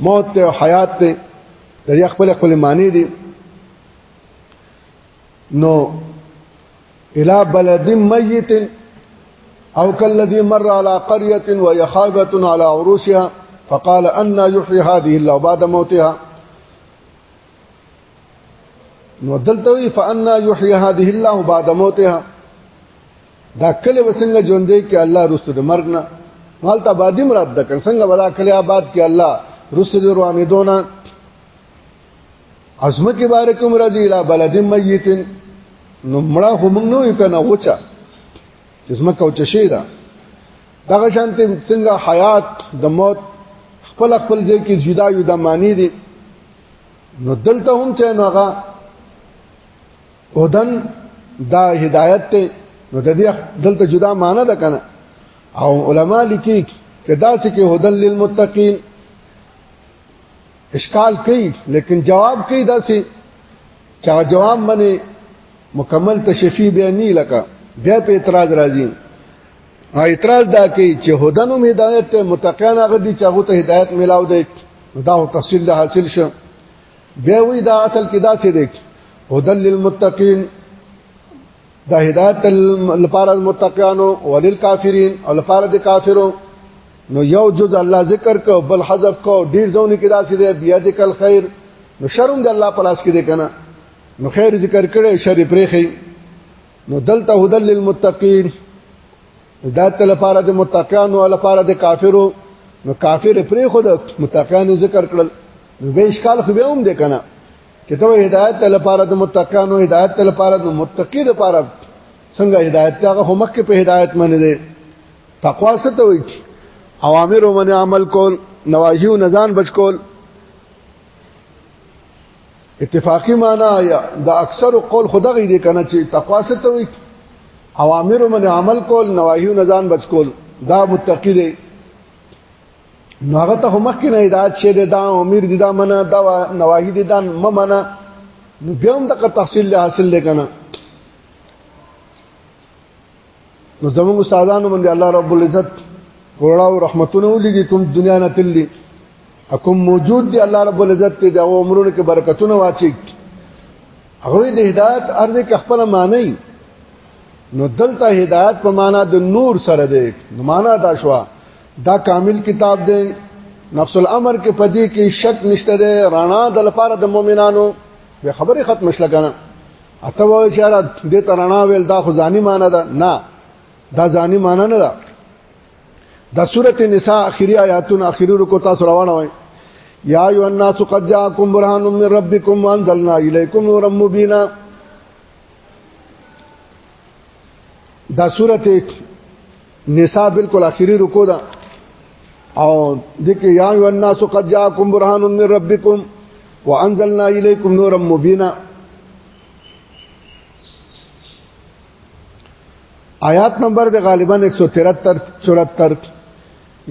A: موت ته او حیات ته د خپل خپل معنی دي نو الى بلد ميت او كالذي مر على قريه وهي خايبه على عروشها فقال ان يحيي هذه الله بعد موتها نو دلته وی فانا یحیی هذه الله بعد موتها دا کله وسنګ ژوندې کې الله رسول د مرګ نه مالته بادی مراد د کله څنګه ولا کله آباد کې الله رسول روانې دونه عظمت کې باره کوم را دی اله بلد میت نو مړه هم نو یو کنه وچا چې زما کوچ شي دا دغه شانته څنګه حیات د موت خپل خپل ځای کې جدا یو د معنی دي نو دلته هم چې نوغه اودن دا هدایت ته نو د دې دلته جدا معنی ده کنه او علما لیکي چې دا سکه هدل للمتقین اشکال کوي لیکن جواب کوي دا سي چا جواب منه مکمل تشفی بیانی لکه بیا په اعتراض راځي اعتراض دا کوي چې هدنم هدایت ته متقین هغه دي چې هغه ته هدایت ملاو دی دا تفصیل ده حاصل شو بیا وی دا اصل کې دا څه دی هدل للمتقین دا هدایت لپاره متقینو وللکافرین او لپاره د کافرو نو یو جز الله ذکر کو بل حذف کو ډیر ځونه کې دا څه دی بیا د کل خیر نو شرم د الله پلاس کې دی کنه نو خیر ذکر کړي شر پرې خیر نو دلته هدل للمتقین دا تل لپاره د متقینو لپاره د کافرو نو کافر پرې خود متقین ذکر کړل نو به اشکال خو به هم ده کنه چې ته هدایت تل لپاره د متقینو هدایت تل لپاره د متقی لپاره څنګه هدایت هغه هم کې په هدایت باندې ده تقوا څه ته وایي اوامر او من عمل کول نواهی او نزان بچ کول اتفاقی معنا یا د اکثر قول خدغه دې کنه چې تقوا څه ته وي اوامر من عمل کول نواهی او نزان بچ کول دا متقی دی نو هغه ته مخ کې نه هدایت شه دي دا امیر دي دا منه دا نواهی دي دا ممنه نو بیا هم دغه تفصیل حاصل لګنه نو زموږ استادانو باندې الله رب العزت وړا او رحمتونه ولګي کوم دنیا نه تللی کوم موجود دی الله رب العزت ته د عمرونو کې برکتونه واچي هغه د هدایت ارزه کې خپل معنی نو دلته هدایت په معنا د نور سره دی نو معنا دا شو دا کامل کتاب دی نفس الامر کې پدې کې شک نشته دی رڼا د لپاره د مؤمنانو به خبره ختم شله کنه اته وای چې را دې ترانا ویل دا خو ځاني معنی ده نه دا ځاني معنی نه ده د سورته نساء اخیری آیاتونه اخیری رکو تاسو روانه وای یا ایو الناس قد جاءکم برهان من ربکم وانزلنا الیکم نورا مبینا دا سورته نساء بالکل اخیری رکو ده او دغه یا ایو الناس قد جاءکم برهان من ربکم وانزلنا الیکم نورا مبینا آیات نمبر د غالبا 173 74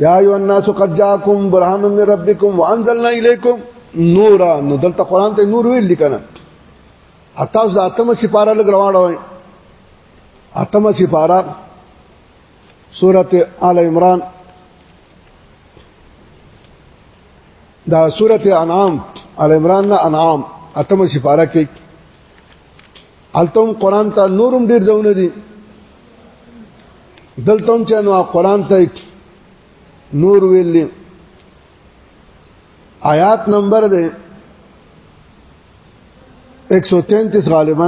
A: یا ایو الناس قد جاءکم برهان من ربکم وانزلنا الیکم نورا نو دلته قران ته نور ویل لیکنه اته ذاتمه سپاره لګ روانه وای اتمه سفاره سورته آل عمران دا سورته انعام آل عمران نه انعام اتمه سفاره کې التم قران ته نورم ډیر ځونه دي دلتم چې نو قران ته نور ویل آیات نمبر ده 133 غالبا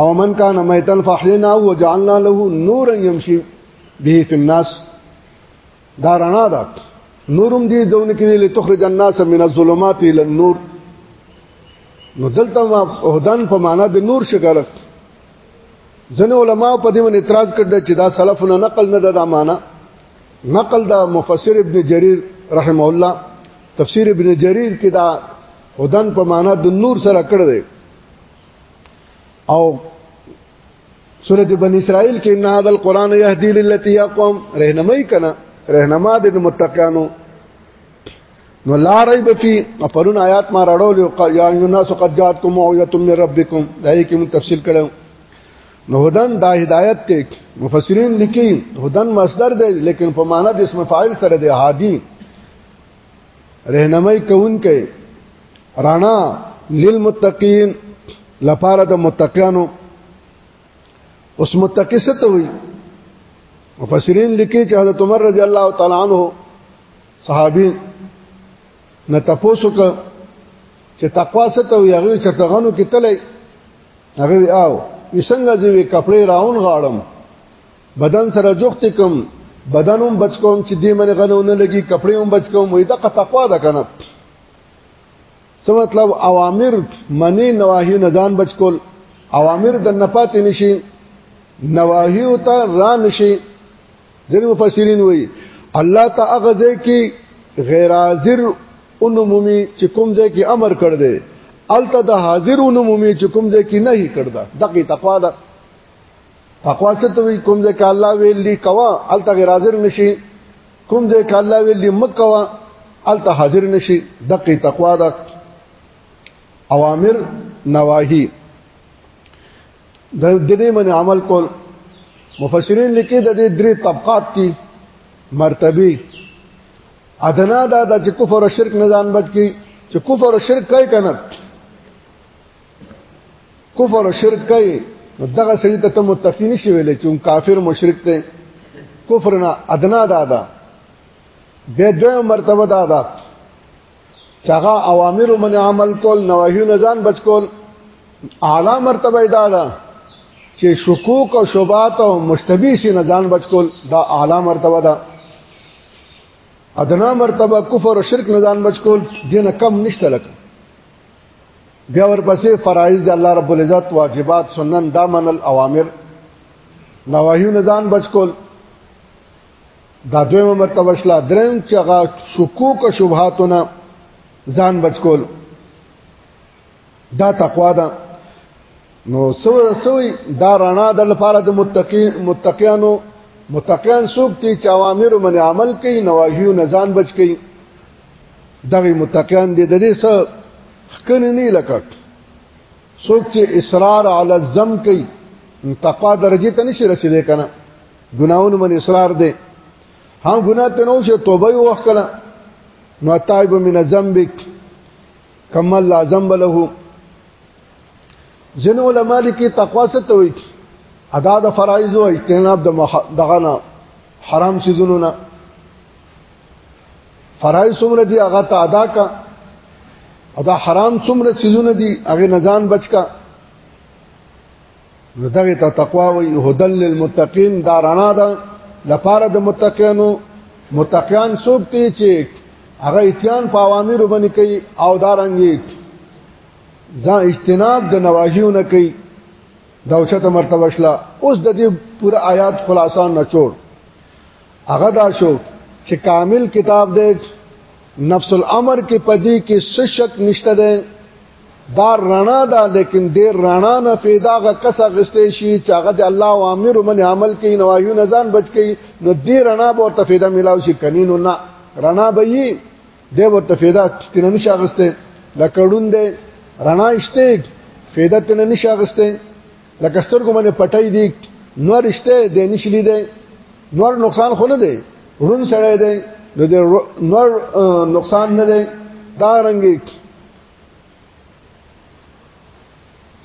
A: او من کان میتن فحینا وجعلنا له نورا یمشي به فی الناس دا رڼا ده نورم دې ځونه کې لتخرج الناس من الظلمات الى النور نو دلته ما هدان په معنا د نور شګلک ځنه علما په دې باندې اعتراض کړل چې دا سلفونه نقل نه ده معنا نقل دا مفسر ابن جرير رحمه الله تفسیر ابن جرير کې دا هدن په معنا د نور سره کړ دی او سورة بن اسرائیل کې ان هذا القران يهدي للتي يقوم رهنمای کنا رهنما د متقینو نو لا ریب فی پرون آیات ما راړول یا الناس قد جاتکم موعظه من ربکم دای کې مون تفصیل کړو نو هدن دا هدایت ته مفسرین لیکي هدن مصدر دی لیکن په معنا د اسم فاعل سره دی هادی رهنمای کوونکې رانا للمتقین لپاره د متقینو اوس متقی څه ته وي مفسرین لیکي چې حضرت عمر رضی الله تعالی عنہ صحابي نه تاسو ک چې تقوا څه ته وي هغه چې تغنو کې تلې هغه او وسنګ ځوي کپڑے راون غاړم بدن سره جوخت کوم بدن هم بچ کوم چې دې منه غنو نه لګي کپڑے هم بچ کوم وې دغه تقوا ده کنه څه مطلب اوامر منی نواهی نه ځان بچ کول اوامر د نپات نشي نواهی او ته را نشي ځینې مفسرین وایي الله ته هغه ځای کې غیر حاضر انمومي چې کوم ځای کې امر کړ دی الته د حاضر انمومي چې کوم ځای کې نه کړ دا دغه تقوا ده تقوا څه ته وي کوم ځکه الله ویلي کوا ال تغیر حاضر نشي کوم ځکه الله ویلي مت کوا ال ته حاضر نشي دقه تقوا د اوامر نواهی د دې من عمل کول مفسرین لیکي د دې درې طبقات دي مرتبه ادنا دا د کفر او شرک نه ځان بچ کی چې کفر او شرک کوي کنه کفر او شرک کوي نو دغه سړي ته متقی نشي ویل چې اون کافر مشرک دی کفر نه ادنا دادا به دوه مرتبه دادا چاغه اوامر من عمل کول نواهی نزان بچ کول اعلی مرتبه دادا چې شکوک او شوبات او مشتبی سي نزان بچ کول دا اعلی مرتبه ده ادنا مرتبه کفر او شرک نزان بچ کول دینه کم نشته لکه بیا ورپسې فرایض د الله رب العزت واجبات سنن دا منل اوامر نواهیونه ځان بچ کول دا دویمه مرتبه شلا درم چې هغه شکوک او شبهاتونه ځان بچ کول دا تقوا ده نو سو سوی دا رڼا د لپاره د متقی متقیانو متقیان څوک دي چې اوامر من عمل کوي نواهیو نه ځان بچ کوي دغه متقیان دې د دې سره خکن نه لکه څوک چې اصرار علی الذم کوي تقوا درجه ته نشي رسیدې کنه ګناونه من اصرار دې ها ګناه ته نو چې توبه وکړه نو تایب من ذنبک کمل لا ذنب له جن علماء لیکي تقوا څه ته وایي ادا د فرایض او اجتناب د دغه نه حرام شیزونو نه فرای څومره دی هغه ته ادا کا او دا حرام څومره سيزونه دي هغه نزان بچ کا نو دغه ته تقوا وي هدل للمتقين دا رڼا ده لپاره د متقینو متقیان څوک دي چې هغه اتیان په اوامر باندې کوي او دارنګي ځان اجتناب د نواهیو نه کوي دا اوچته مرتبه شله اوس د دې پوره آیات خلاصان نه چور هغه دا شو چې کامل کتاب دی نفس الامر کې پدې کې څه شک نشته دی دا رڼا ده لیکن ډیر رڼا نه پیدا غ کس غستې شي چې هغه د الله او امر من عمل کوي نوايو نه ځان بچ کوي نو دې رڼا به ورته پیدا ملاو شي کنینو نه رڼا به یي دې ورته پیدا تنه نشه غستې لکړون دې رڼا شته پیدا تنه نشه غستې لکه سترګو باندې پټای دی نو رشته د نشلی دی نور نقصان خو نه دی رون سړی دی نو د نور نقصان نه دی دا رنګ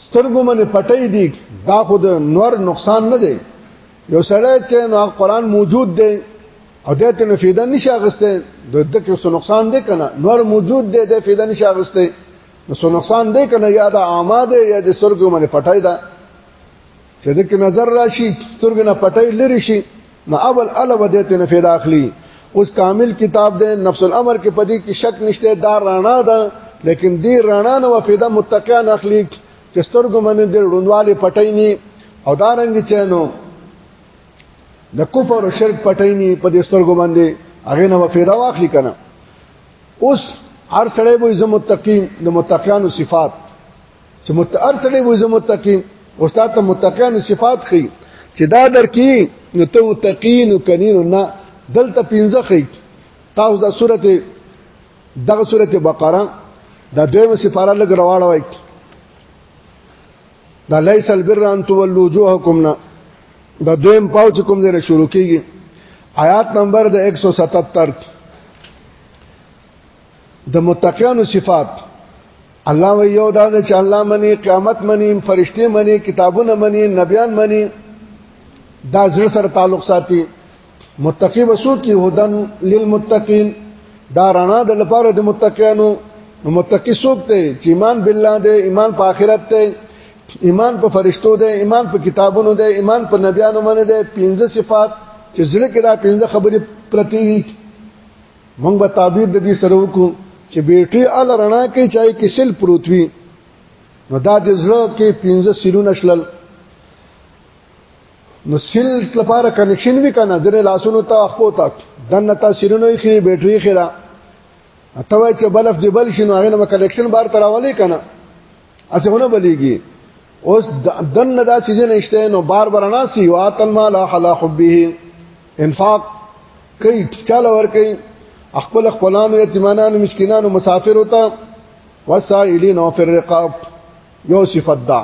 A: سترګو باندې پټای دی دا خو د نور نقصان نه دی یو سړی چې نو قرآن موجود دی او د ته نه فایده نشه غسته د دکې څه نقصان دی کنه نور موجود دی د فایده نشه غسته نو څه نقصان دی کنه یا دا عامه ده یا د سترګو باندې پټای ده چې د نظر راشي سترګو نه پټای لري شي نو اول اله ودته نه فایده اخلي اوس کامل کتاب ده نفس الامر کې پدې کې شک نشته دا رڼا ده لیکن دی رڼا نه وفیده متقین اخلي چې سترګو باندې د روندوالي پټای نه او دا رنګ چې نو د کفر او شرک پټای نه په دې سترګو باندې هغه نه وفیده واخلي کنه اوس هر سړی به زم متقین د متقینو صفات چې متهر سړی به زم متقین استاد ته متقینو صفات خي چې دا درکې نو ته متقین کنین نه دلته پنځه خي تاسو د سورته دغه سورته بقره دا دویمه سفاره لګ رواړه وای دا لیس البر ان تولوا وجوهکم نه دا دویم پاو چې کوم ځای شروع کیږي آیات نمبر د 177 د متقینو صفات الله و یو دا چې الله منی قیامت منی فرشته منی کتابونه منی نبیان منی دا زړه سره تعلق ساتي متقی وسو کی هدن للمتقین دا رڼا د لپاره د متقینو نو متقی څوک دی چې ایمان بالله دی ایمان په آخرت دی ایمان په فرشتو دی ایمان په کتابونو دی ایمان په نبیانو باندې دی پنځه صفات چې زړه کې دا پنځه خبرې پرتی وي موږ به تعبیر د دې سره وکړو چې بیټي ال رڼا کې چای کې سل پروت وي نو دا د زړه کې پنځه سلونه شلل نو سیل لپاره کنکشن وی کنه ځنه لاسونو ته خپو تا دنه تاثیرونه یې خې بیټری خې را اته وای چې بلف دی بل شنو هغه نو کنکشن بار تراولې کنه اسونه بلیږي اوس دنه دا چیز نشته نو بار بار نه سی واتل مال حلا حبه انفاق کوي چاله ور کوي خپل خپلانو یتیمانانو مسکینانو مسافر ہوتا وسائلین او فر رقاب یو صفت دا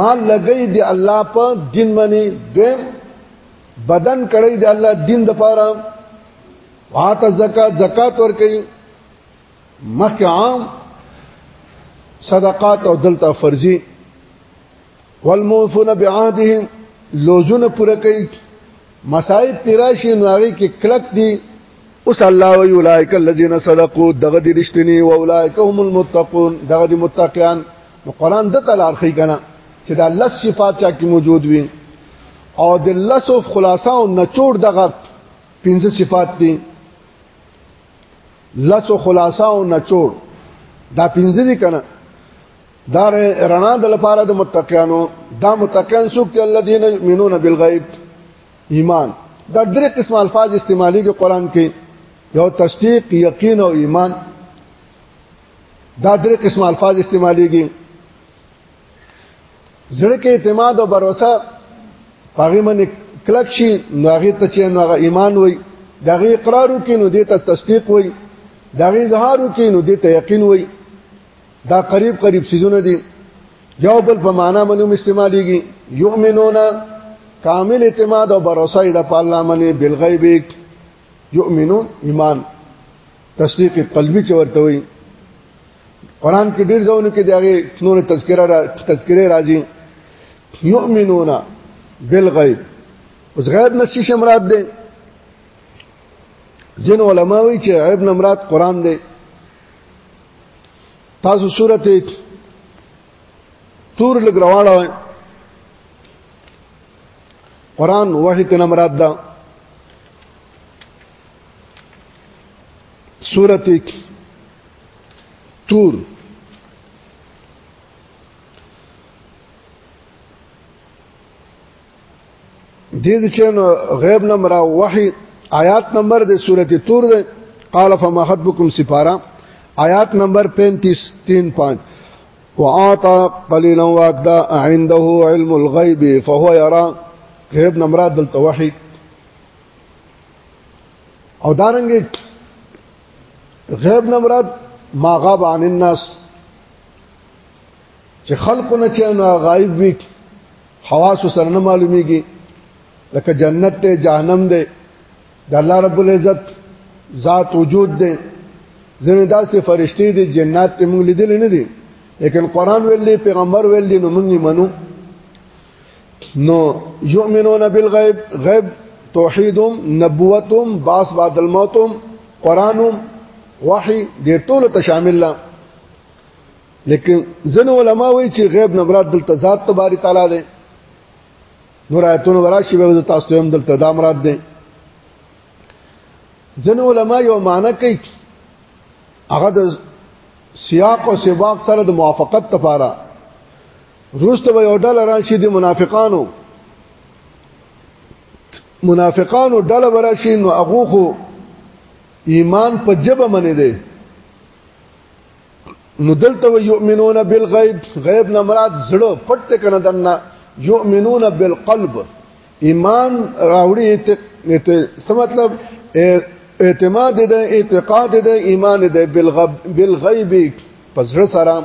A: ما لګی دی الله په دین باندې دیم بدن کړی دی الله دین د پاره وات زکات زکات ور کوي مخک عام صدقات او دلته فرضي والموفون بعهدهم لوزون پوره کوي مصائب پیراشي نواري کې کلک دي اوس الله وی اولائک الذین صدقوا دغه دي رښتینی او اولائک هم المتقون دغه دي متقیان نو قران د تلارخی کنه چې دا لس صفات چا کې موجود وي او د لس او خلاصه او نچوړ دغه پنځه صفات دي لس او خلاصه او نچوړ دا پنځه دي کنه دا رڼا د لپاره د متقینو دا متقین څوک دي الذين يؤمنون بالغیب ایمان دا درې قسم الفاظ استعمالي کې قران کې یو تصدیق یقین او ایمان دا درې قسم الفاظ استعمالېږي زړه کې اعتماد او باور پاغي من کلک شي نو هغه ته چې نو هغه ایمان وي دغه اقرار وکي نو دته تصدیق وي دغه اظهار وکي نو دته یقین وي دا قریب قریب سيزونه دي یو بل په معنا منو استعمالېږي یؤمنون کامل اعتماد او باور د الله منی بالغیب یؤمنون ایمان تصدیق قلبی چې ورته وي قران کې ډېر ځونه کې دغه نور تذکرہ را تذکرې راځي یؤمنون بالغیب اوس غیب نشي شمرات دي جن علماء وی چې غیب نه مراد قران دی تاسو سورته تور لګراواله قران وحی ته مراد ده سورت تور دې د چین غیب نه مرا وحي آیات نمبر د سورته تور ده قال فما حدبكم سفارا آیات نمبر 35 35 واعطى قليلا واكدا عنده علم الغيب فهو يرى غیب نمراد دلته وحي او دارنګ غیب نه مراد ما غاب عن الناس چې خلق نه چې نو غایب وي حواس سره نه معلومیږي لکه جنت ته جهنم دی د الله رب العزت ذات وجود دی زموږ داسې فرشتي دي جنات ته موږ لیدل نه دي لیکن قران ویلي پیغمبر ویلي نو موږ یې منو نو یؤمنون بالغیب غیب توحیدم نبوتم باس بعد الموتم قرانم وحی دې ټول ته شامل لا لیکن ځن علماء وایي چې غیب نه مراد دلته ذات تبارک تعالی دی نور آیتونه وراشي به تاسو ته هم دلته دا مراد دی ځن علماء یو معنی کوي هغه د سیاق او سباق سره د موافقت لپاره روسته به یو ډله راشي د منافقانو منافقانو ډله براشي نو هغه خو ایمان په جبه منی دی نو دلته یؤمنون بالغیب غیب نه مراد زړه پټ کنه دنه یؤمنون بالقلب ایمان راوړي ته څه مطلب اعتماد ده اعتقاد ده ایمان ده بالغیب پزړه سره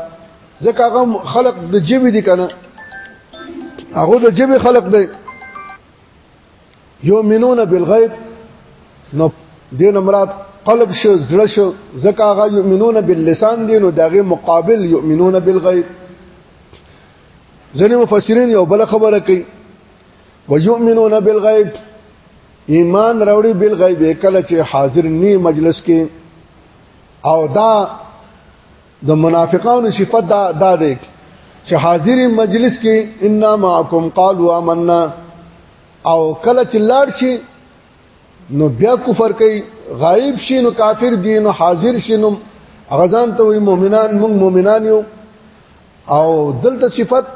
A: ځکه هغه خلق د جیب دي کنه هغه د جیب خلق دی یؤمنون بالغیب نو دین مراد قلب شو زړه شو ځکه هغه یؤمنون باللسان دي نو دغه مقابل یؤمنون بالغیب ځنې مفسرین یو بل خبره کوي ويؤمنون بالغيب ایمان راوړي بالغیب کله چې حاضر نی مجلس کې او دا د منافقانو صفت دا دا دی چې حاضر مجلس کې ان معکم قالوا آمنا او کله چې لاړ شي نو بیا کفر کوي غایب شي نو کافر دي نو حاضر شي نو غزان ته وي مؤمنان موږ مؤمنان یو او دلته صفت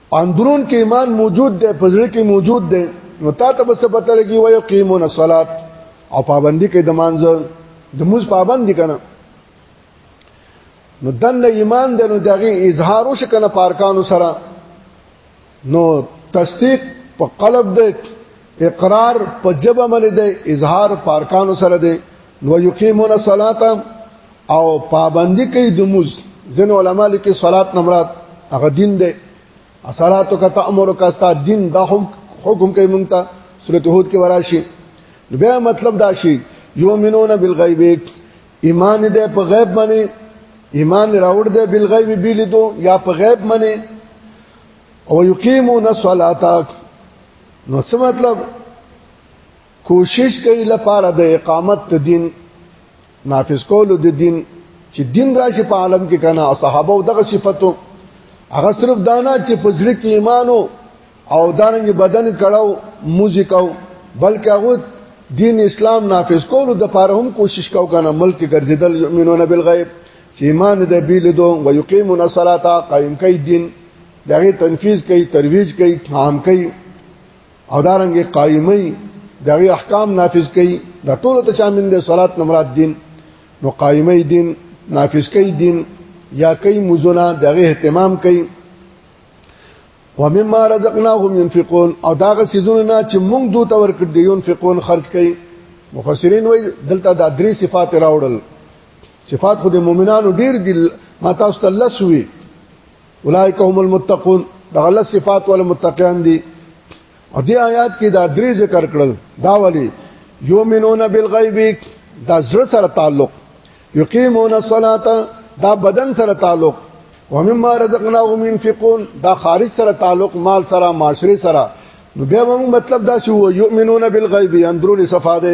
A: اندرون کې ایمان موجود دی پزړه کې موجود دی نو تا ته بس پته لګي وای قیمون الصلات او پابندي کې د مانځه د موز پابند دي کنه نو دنه ایمان دنو دغه اظهار وش کنه پارکانو سره نو تصدیق په قلب دی اقرار په جبه باندې دی اظهار پارکانو سره دی نو یقیمون الصلاه او پابندي کوي د موز ځین علما لیکي صلات نمرات هغه دین دی اصلاتو کا تامر کا ستا دین دا هم حکم کوي مونږ ته سورۃ هود کې وراشي بیا مطلب دا شي یؤمنون بالغیب ایمان دې په غیب باندې ایمان راوړ دې بالغیب بیلیدو یا په غیب باندې او یقیمون الصلاۃ نو څه مطلب کوشش کوي لپاره د اقامت د دین نافذ کولو د دین چې دین راشي په عالم کې کنه او صحابه او دغه صفاتو هغه صرف دانا چې په ځل کې ایمانو او دارنګ بدن کړهو موزیکاو بلکې هغه دین اسلام نافذ کولو د لپاره هم کوشش کاو کنه ملک ګرځیدل یؤمنون بالغیب چې ایمان د بیل دو او یقیمون الصلاه قائم کوي دین دغه تنفیذ کوي ترویج کوي عام کوي او دارنګ قائمي دغه احکام نافذ کړي د ټول ته شامل دي صلات نمراد دین نو قائمي دین نافذ کړي دین یا کوي مزونه دغه اهتمام کوي ومما رزقناهم ينفقون او داغه سيزونه نه چې موږ دوی ته ورکړ دي ينفقون خرج کوي مفسرین وای دلته دا درې صفات راوړل صفات خود مؤمنانو ډیر دي ما تاسو ته لسوي اولئک هم المتقون دا الله صفات ول متقین دي او دې آیات کې دا درې ذکر کړل دا ولي یومنون بالغیب دا زړه سره تعلق یقیمون الصلاۃ دا بدن سره تعلق ومما رزقناهم ينفقون دا خارج سره تعلق مال سره معاشره سره نو بیا موږ مطلب دا شو یؤمنون بالغیب اندرونی صفاده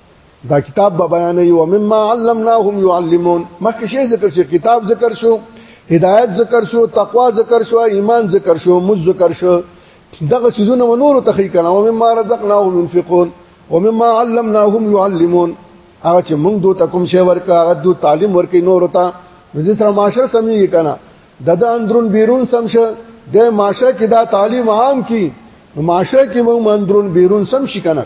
A: دا کتاب به بیان یو مما علمناهم يعلمون مخکې شی ذکر شو کتاب ذکر شو هدایت ذکر شو تقوا ذکر شو ایمان ذکر شو مز ذکر شو دغه سيزونه ونور تخی کړه او مما رزقناهم ينفقون ومما علمناهم يعلمون هغه چې موږ دوی ته کوم شی ورکا هغه دوی تعلیم ورکې نور ته دې سره معاشره سمېږي کنه د د اندرون بیرون سم شه د معاشره کې دا تعلیم عام کی معاشره کې موږ اندرون بیرون سم شي کنه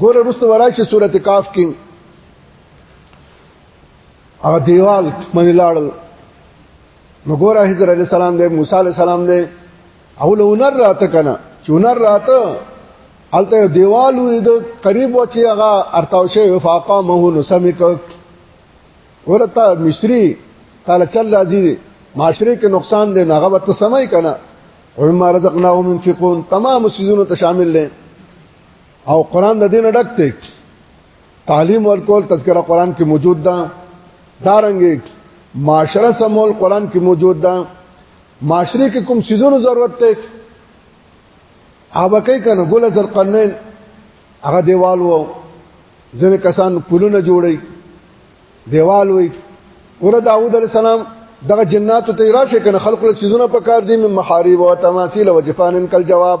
A: ګوره رسته وراشي سورته کاف کې هغه دیوال باندې لاړل نو ګوره حضرت علی السلام دی موسی علی السلام دی او له نر راته کنه چې نر راته الته دیوال ولید قریب و چې هغه ارتاو شي وفاقا مه نو سمې ک ورته مصری تعالی چل راځي معاشره کې نقصان دی نه هغه وت سمای کنه او ما رزقناهم ينفقون تمام سيزونو ته شامل دي او قران د دین ډک دی تعلیم ورکول تذکرہ قران کې موجود ده دارنګ معاشره سمول قران کې موجود ده معاشره کې کوم سيزونو ضرورت ته اوبکې کنه ګول زر قنن هغه دیوال وو ځنه کسان پلونه جوړي دیوال وي ور داوود علی السلام دغه جناتو ته راشه کنه خلق له سيزونه پکار دي من محاريب او تماثيل او جفانن کل جواب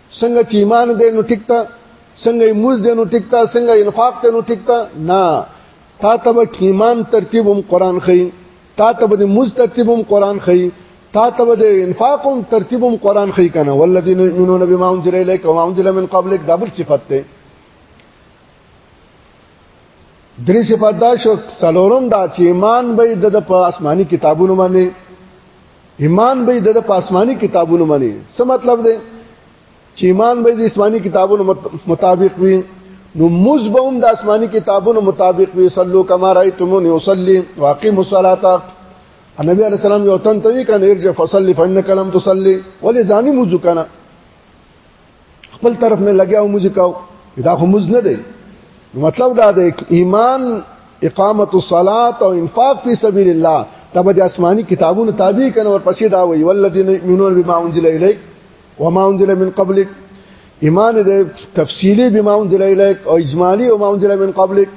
A: څنګه چې ایمان دې نو ټیک تا څنګه موز دې نو ټیک تا څنګه انفاق دې نو ټیک تا نه تا ته به ایمان ترتیب هم قران خي تا ته به موز ترتیب هم قران خي تا ته به انفاق هم ترتیب هم قران خي کنه والذین یؤمنون بما انزل الیک وما انزل من قبلک دا بل صفت ده درې صفات دا شو څلورم دا چې ایمان به د په آسماني کتابونو باندې ایمان به د په آسماني کتابونو باندې څه مطلب دی چې ایمان به د آسماني کتابونو مطابق وي نو موز به هم د آسماني کتابونو مطابق وي صلو کما رایتمون یصلی واقیم الصلاه نبی علیہ السلام یو تن ته وی کنه ارجع فصلی فانک لم تصلی ولی ځانی موز کنه خپل طرف نه لګیا او موزیک او دا خو موز نه دی مطلب دا دی ایمان اقامت الصلاه او انفاق فی سبیل الله تبه د آسمانی کتابونو تابع کنه ور پسې دا وی ولذین یؤمنون بما انزل الیک وما انزل من قبلک ایمان د تفصیلی بما انزل الیک او اجمالی وما انزل من قبلک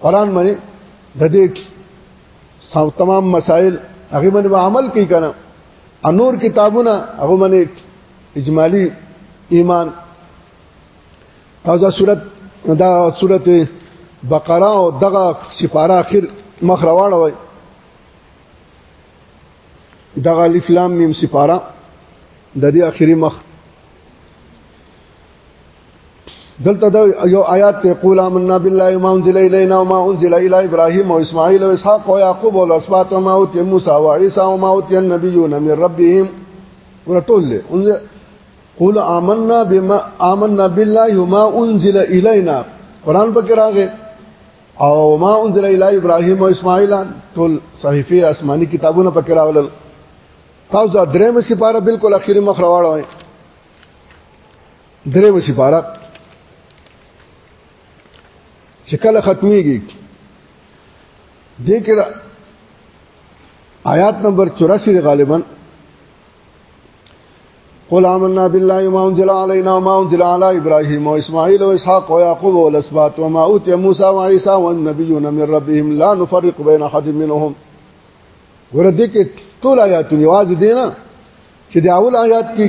A: قران باندې د دې تمام مسائل هغه باندې عمل کوي کنه انور کتابونه هغه باندې اجمالی ایمان او دا صورت دا صورت بقره او دغه سپاره اخر مخ راواړه وای دغه الف لام میم سپاره د دې اخري مخ دلته دا یو آیات ته قول آمنا بالله ما انزل الینا وما انزل الی ابراهیم و اسماعیل و اسحاق و یعقوب و الاسباط و ما اوتی موسی و عیسی و ما اوتی النبیون من ربهم ورټول له قول آمنا بما آمنا بالله وما انزل الینا قران پکې راغی او ما انزل الی ابراهیم و اسماعیل ټول صحیفه آسمانی کتابونه پکې راغلل تاسو درېمه سپاره بالکل اخیری مخ راوړل درې وسی پارا چې کله ختميږي دې کې آیات نمبر 84 غالبا قل آمنا بالله وما انزل علينا وما انزل على ابراهيم واسماعيل واسحاق ويعقوب والاسباط وما اوتي موسى وعيسى والنبيون من ربهم لا نفرق بين احد منهم ورته کې ټول آیاتونه واځ دي نه چې د اول آیات کې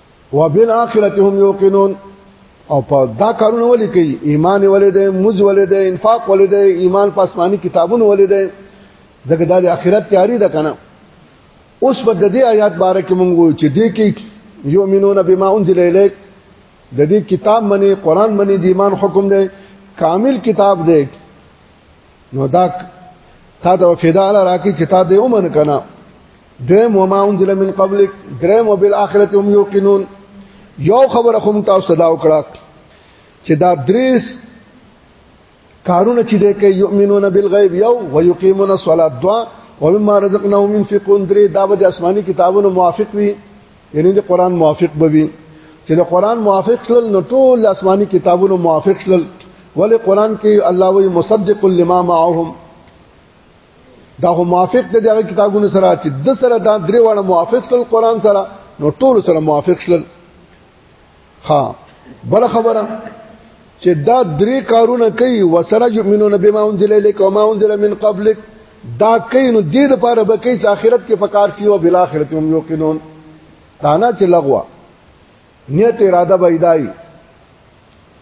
A: وبالآخرة هم یوقنون او په دا کارونه ولې کوي ایمان ولې ده موز ولې ده انفاق ولې ده ایمان په آسماني کتابونه ولې ده دغه د آخرت تیاری ده کنه اوس په د دې آیات باره کې مونږ وایو چې دې کې یؤمنون بما انزل الیک د دې کتاب منی قران منی د ایمان حکم ده کامل کتاب ده نو دا تا د فدا لپاره کې چې تا دې ومن کنه دویم وما انزل من قبلک دریم وبالاخره هم یوقنون یو خبره هم تاسو دا وکړه چې دا دریس کارونه چې ده کې یؤمنون بالغیب یو ويقيمون الصلاه دوا ومما رزقناهم ينفقون درې دا به د آسماني کتابونو موافق وي یعنی د قران موافق به وي چې د قران موافق شل نو ټول آسماني کتابونو موافق شل ولې قران کې الله وی مصدق لما معهم دا هو موافق دی دغه کتابونو سره چې د سره دا درې واړه موافق شول قران سره نو ټول سره موافق شول ها بل خبره چې دا درې کارونه کوي وسره یؤمنون بما انزل الیک وما انزل من قبلک دا کوي نو دې لپاره به کوي چې آخرت کې فقار سی او بل آخرت هم یوقنون دا نه چې لغوا نیت اراده بيدای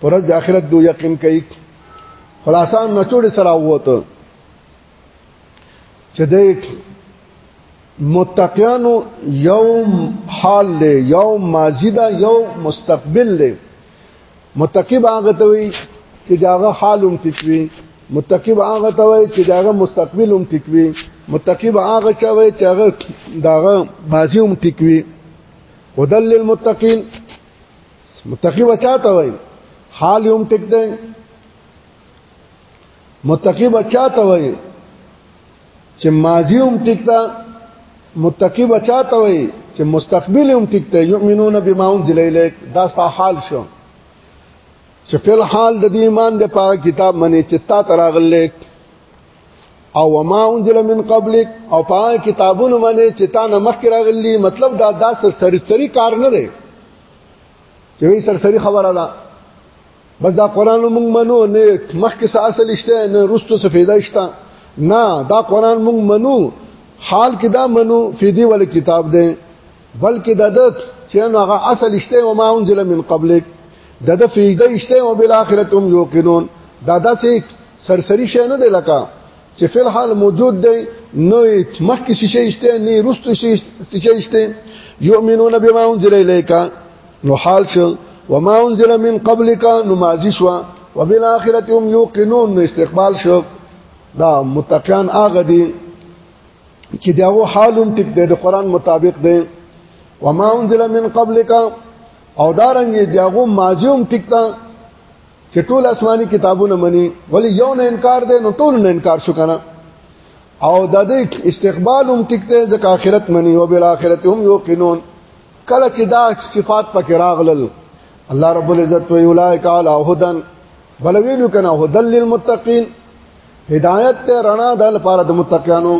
A: پرز د آخرت دو یقین کوي خلاصان نچوړې سره وته چې د متقیانو یوم حال له یوم ماضی دا یو مستقبل له متقی باغه ته وي چې داغه حال هم تکوي متقی باغه ته وي چې داغه مستقبل هم تکوي متقی باغه چا وي چې هغه داغه ماضی هم تکوي ودل للمتقین متقی بچا ته وای حال هم ټیک دی متقی بچا ته وای چې ماضی هم ټیک ده متقی بچا ته وای چې مستقبل هم ټیک دی یؤمنون بما انزل الیک دا ستا حال شو چې فل حال د دې ایمان د پاک کتاب منی چې تا تراغلیک او وما انزل من قبلک او پاک کتابونه منی چې تا نه مخکې راغلی مطلب دا داس سرسری کار نه دی چې وی سرسری خبره ده بس دا قران موږ منو نه مخکې څه اصل شته نه رستو څه فایده شته نه دا قران موږ منو حال کې دا منو فیدی ول کتاب دی بلکې د دک چې هغه اصل شته او ما انزل من قبلک د د فیده شته او بالاخره هم یوقنون دا داسې سرسری شې نه دی لکه چې فل حال موجود دی نو مخکې شیشه شته نه رستو شیشه شته یؤمنون بما انزل الیک نو حال شو وما انزل من قبلک نو ماضی شو وبالاخره هم یوقنون نو استقبال شو دا متقیان هغه دي چې داو حالم ټیک دی د قران مطابق دی وما انزل من قبلک او دارنګ داغو ماضی هم ټیک ده چې ټول آسماني کتابونه مني ولی یو نه انکار دی نو ټول نه انکار شو کنه او د دې استقبال هم ټیکته ځکه آخرت مني او بل آخرت هم یوقنون کله چې دا صفات پکې راغلل الله رب العزت وی اولائک علی هدن بلوینو کنا هدل للمتقین هدایت ته رڼا د لپاره د متقینو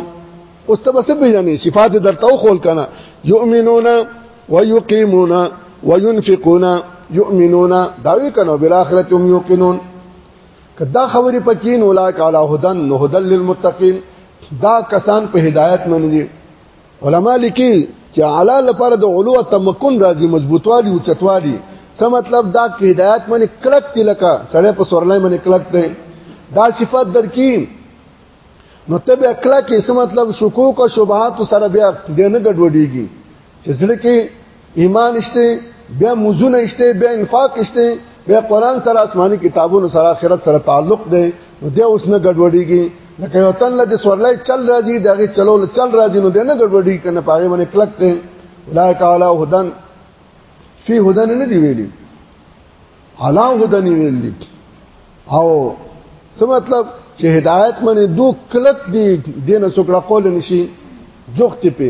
A: اوس ته بس پیژنې صفات درته او خول کنه یؤمنون ويقيمون وينفقون يؤمنون دا وی کنه بالاخره هم یوقنون کدا خبرې پکې نو لا کالا هدن نو هدل للمتقین دا کسان په هدایت منې علما لیکي چې اعلی لپاره د علو تمکن راځي مضبوطوالي او چتوالي څه مطلب دا کې هدایت باندې کلک دی لکه سړی په سورلای باندې کلک دی دا صفات درکې نو ته به کلک څه مطلب شکوک او شبهات سره بیا دې نه ګډوډيږي چې ځل کې ایمان شته بیا موزونه شته بیا انفاق شته بیا قران سره آسماني کتابونو سره آخرت سره تعلق دی نو دی اوس نه ګډوډيږي لکه یو تن له سورلای چل راځي دغه چلو له چل راځي نو دی نه ګډوډي کنه پاره باندې کلک دی اولای تعالی هدن فی هدن نه دی ویلي علا هدن ویلي او څه مطلب چې هدایت منه دوه کلک دی دینه سوکړه قول نشي جوخت په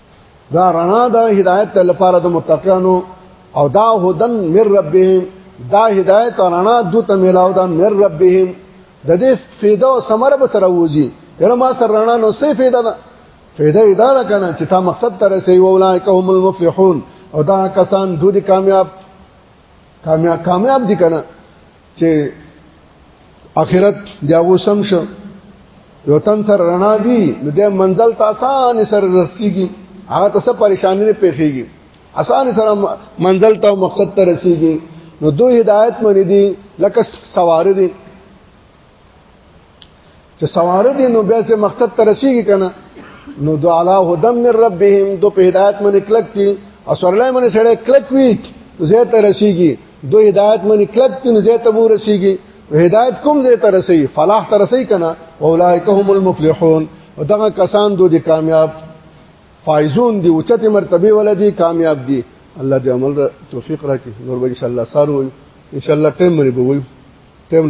A: دا رڼا د هدایت لپاره د متقینو او دا هدن من ربهم دا هدایت رڼا دوت ملاو دا من ربهم د دې فیده او ثمره به سره وځي یره ما سره رڼا نو سي فیده ده فیده دا ده کنه چې تا مقصد تر سي اولایک هم المفلحون او دا کسان دوی کامیاب کامیاب کامیاب دي کنه چې اخرت بیا وسم شو یو تن سره رڼا دی نو د منزل ته آسان سره رسیږي هغه ته څه پریشانی نه پیخیږي آسان سره منزل ته مقصد ته رسیږي نو دوی هدایت منی دي لکه سوار دي چې سواره دي نو بیا چې مقصد ته رسیږي کنه نو دو علا هدم من ربهم دو په هدایت باندې کلک دي او سرلای باندې سره کلک وي زه ته رسیږي دو هدایت باندې کلک دي نو زه ته بو رسیږي هدایت کوم زه ته رسي فلاح ته رسي کنه اولایک هم المفلحون او دغه کسان دو دي کامیاب فایزون دي او چته مرتبه ولدي کامیاب دي الله دې عمل توفیق راکړي نور به ان شاء الله سارو ان شاء الله ټیم مری به وي ټیم